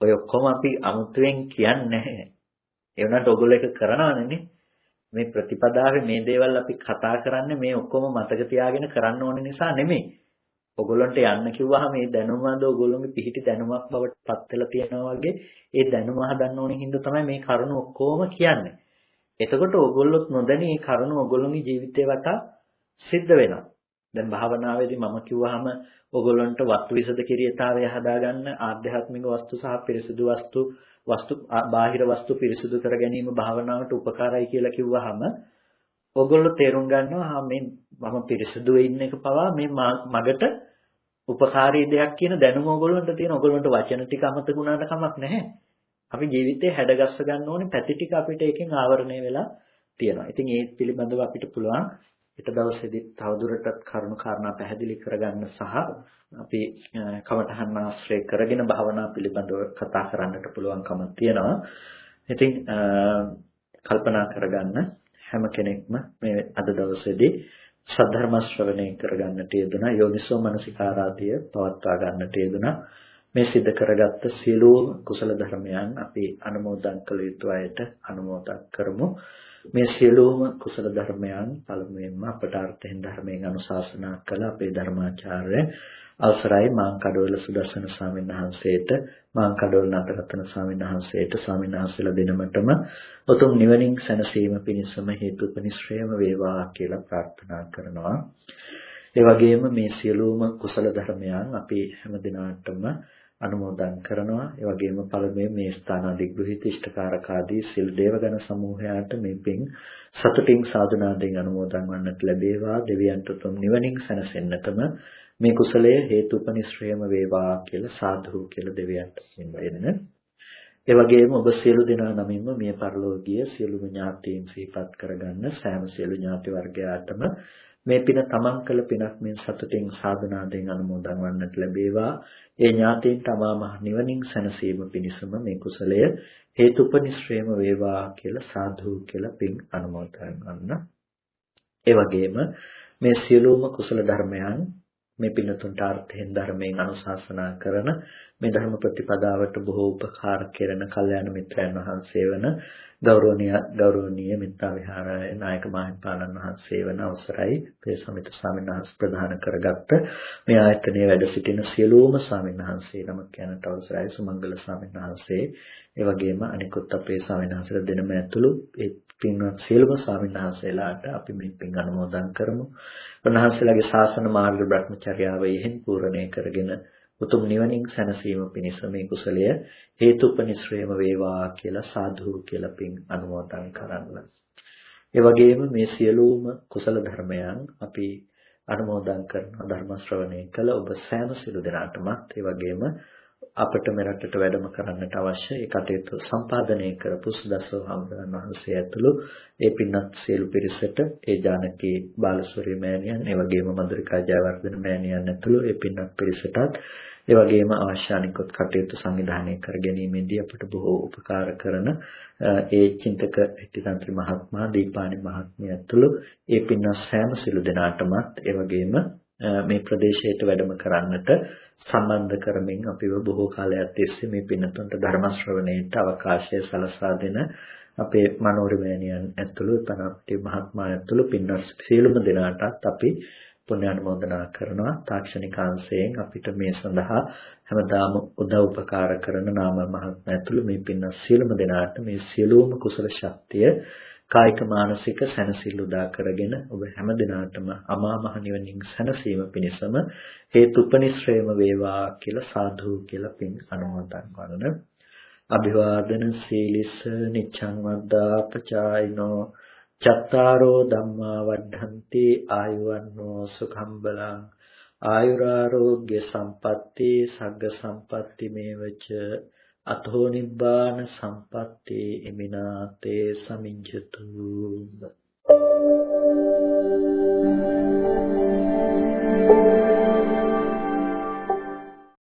ඔය ඔක්කොම අපි අමුතුවෙන් කියන්නේ නැහැ. ඒ වුණාට ඕගොල්ලෝ ඒක කරනවනේ මේ ප්‍රතිපදාවේ මේ දේවල් අපි කතා කරන්නේ මේ ඔක්කොම මතක තියාගෙන කරන්න ඕන නිසා නෙමෙයි. ඔගොල්ලන්ට යන්න කිව්වහම මේ දැනුමද ඔගොල්ලෝගේ පිහිටි දැනුමක් බවට පත් වෙලා තියෙනවා වගේ ඒ දැනුම හදන්න ඕන හින්දා තමයි මේ කරුණ ඔක්කොම කියන්නේ. එතකොට ඔගොල්ලොත් නොදැනී මේ කරුණ ඔගොල්ලෝගේ ජීවිතේ වටා සිද්ධ වෙනවා. දැන් භාවනාවේදී මම කිව්වහම ඔගොල්ලන්ට වස්තු විසද කිරියතාවය හදාගන්න ආධ්‍යාත්මික වස්තු සහ පිරිසුදු වස්තු වස්තු බාහිර වස්තු පිරිසුදු කර ගැනීම භාවනාවට උපකාරයි කියලා කිව්වහම ඔගොල්ලෝ තේරුම් ගන්නවා මේ මම පිරිසුදු වෙන්න එක පවා මේ මගට උපකාරී දෙයක් කියන දැනුම ඔයගොල්ලන්ට තියෙන ඔයගොල්ලන්ට වචන ටික අමතක වුණාට කමක් නැහැ. අපි ජීවිතේ හැඩගස්ස ගන්න ඕනේ පැති ටික අපිට ඒකෙන් ආවරණය වෙලා තියෙනවා. ඉතින් ඒ පිළිබඳව අපිට පුළුවන් ඊට දවසේදී තවදුරටත් කරුණු කාරණා පැහැදිලි කරගන්න සහ අපි කමඨහන් ආශ්‍රය කරගෙන භාවනා පිළිබඳව කතා කරන්නට පුළුවන්කම තියෙනවා. ඉතින් කල්පනා කරගන්න හැම කෙනෙක්ම මේ අද දවසේදී සද්ධර්ම ශ්‍රවණය කරගන්නට යෙදුනා යෝනිසෝ මනසිකාරාදිය පවත්වා ගන්නට යෙදුනා මේ සිද්ධ කරගත්ත සියලුම කුසල ධර්මයන් අපි අනුමෝදන් කළ යුතු අයට අනුමෝදන් කරමු. මේ සියලුම කුසල ධර්මයන් පළමුවෙන්ම අපට අර්ථයෙන් ධර්මයෙන් අනුශාසනා කළ අපේ ධර්මාචාර්ය අවසරයි මාංකඩවල සුදස්සන ස්වාමීන් වහන්සේට මාංකඩවල නටරතන ස්වාමීන් වහන්සේට ස්වාමීන් වහන්සේලා දෙනමතම උතුම් නිවනින් සැනසීම පිණිසම හේතුපනිශ්‍රේම වේවා කියලා ප්‍රාර්ථනා කරනවා. ඒ වගේම මේ සියලුම කුසල ධර්මයන් අපි හැම දිනාටම අනුමෝදන් කරනවා. ඒ වගේම පළමුවෙන් මේ ස්ථාන අධිග්‍රහිත ඉෂ්ඨකාරක ආදී සිල් දේවගණ සමූහයාට මේ පින් සතුටින් සාධනාවෙන් අනුමෝදන් වන්නට ලැබේවා. දෙවියන්ට උතුම් නිවනින් සැනසෙන්නටම මේ කුසලය හේතුපනිශ්‍රයම වේවා කියලා සාදු කියලා දෙවියන්ට වෙන්න. ඒ වගේම ඔබ සියලු දෙනා නමින්ම මේ පරිලෝකීය සියලුම ඥාතීන් සිහිපත් කරගන්න සෑම සියලු ඥාති වර්ගයාටම මේ පින තමන් කළ පිනක් මෙන් සතුටින් සාධනාවෙන් අනුමෝදන් වන්නට ලැබේවා. ඒ ඥාතීන්ට අමා මහ නිවනින් සැනසීම පිණිසම මේ කුසලය හේතුපනිශ්‍රේම වේවා කියලා සාදු කියලා පින් අනුමෝදන් වන්න. ඒ වගේම මේ සියලුම කුසල ධර්මයන් මේ පින්නතුන්ට අර්ථයෙන් ධර්මයෙන් අනුශාසනා කරන මේ ධර්ම ප්‍රතිපදාවට බොහෝ උපකාර කෙරෙන කල්යාණ මිත්‍රයන් වහන්සේ වන ගෞරවනීය ගෞරවනීය මෙත්තා විහාරයේ නායක මාහිම්පාණන් වහන්සේ වන අවසරයි. පේ සමිත ස්වාමීන් වහන්සේ ප්‍රදාන කරගත්ත මේ ආයතනයේ වැඩ සිටින සියලුම ස්වාමීන් වහන්සේ නමක් කියනට අවසරයි. සුමංගල ස්වාමීන් වහන්සේ. ඒ වගේම අනිකුත් අපේ ස්වාමීන් වහන්සේලා දෙනම ඇතුළු ඒ පින්වත් සියලුම ස්වාමීන් වහන්සේලාට අපි මේ පින් අනුමෝදන් කරමු. උන්වහන්සේලාගේ ශාසන මාර්ග බ්‍රහ්මචර්යාව යෙහින් පූර්ණේ කරගෙන උතුම් නිවනින් සැනසීම පිණිස මේ කුසලය හේතුපනිශ්‍රේම වේවා කියලා සාදු කියලා පින් අනුමෝදන් කරන්න. ඒ වගේම මේ සියලුම කුසල ධර්මයන් අපි අනුමෝදන් කරන ධර්ම ශ්‍රවණය කළ ඔබ සෑම සිළු දෙනාටමත් ඒ වගේම අපට මෙරටට වැඩම කරන්නට අවශ්‍ය ඒ කටයුතු සම්පාදනය කරපු සුදස්සෝ හමුදාන් වහන්සේ ඇතුළු ඒ පින්වත් සියලු පිරිසට ඒ ජානකී බාලසූරිය මෑණියන් ඒ වගේම මధుරිකා ජයවර්ධන මෑණියන් ඇතුළු ඒ පින්වත් පිරිසටත් ඒ වගේම අවශ්‍ය අනිකුත් කටයුතු සංවිධානය කර ගැනීමේදී අපට බොහෝ උපකාර කරන ඒ චින්තක හිටිතන්ත්‍රි මහත්මයා දීපානි මහත්මිය ඇතුළු ඒ පින්වත් සෑම සිළු දෙනාටමත් ඒ වගේම මේ ප්‍රදේශයට වැඩම කරන්නට සම්බන්ධ කරමින් අපිව බොහෝ කාලයක් තිස්සේ මේ පින්නතුන්ට ධර්ම ශ්‍රවණයට අවකාශය සලසා දෙන අපේ මනෝරමෑණියන් ඇතුළු පනප්ටි මහත්මයා ඇතුළු පින්නස් සියලුම දෙනාටත් අපි පුණ්‍ය අනුමෝදනා කරනවා තාක්ෂණිකාංශයෙන් අපිට මේ සඳහා හැමදාම උදව් උපකාර කරන නාම මහත්මයා ඇතුළු මේ පින්නස් සියලුම දෙනාට මේ සියලුම කුසල ශක්තිය කායික මානසික සැනසෙල්ල උදා කරගෙන ඔබ හැම දිනාටම අමා මහ නිවනින් සැනසීම පිණිසම හේතුපනිශ්‍රේම වේවා කියලා සාදු කියලා පින් අනුමෝදන් කරන අභිවාදන සීලිස නිච්ඡං වද්දා පචායිනෝ චත්තාරෝ ධම්මා වඩ්ඩಂತಿ ආයුවන්නෝ සුඛම් බලං ආයුරාෝග්‍ය සම්පatti සග්ග සම්පatti මේවච අතෝ නිබ්බාන සම්පත්තේ ඉමිනාතේ සමිජ්ජතු Thank you.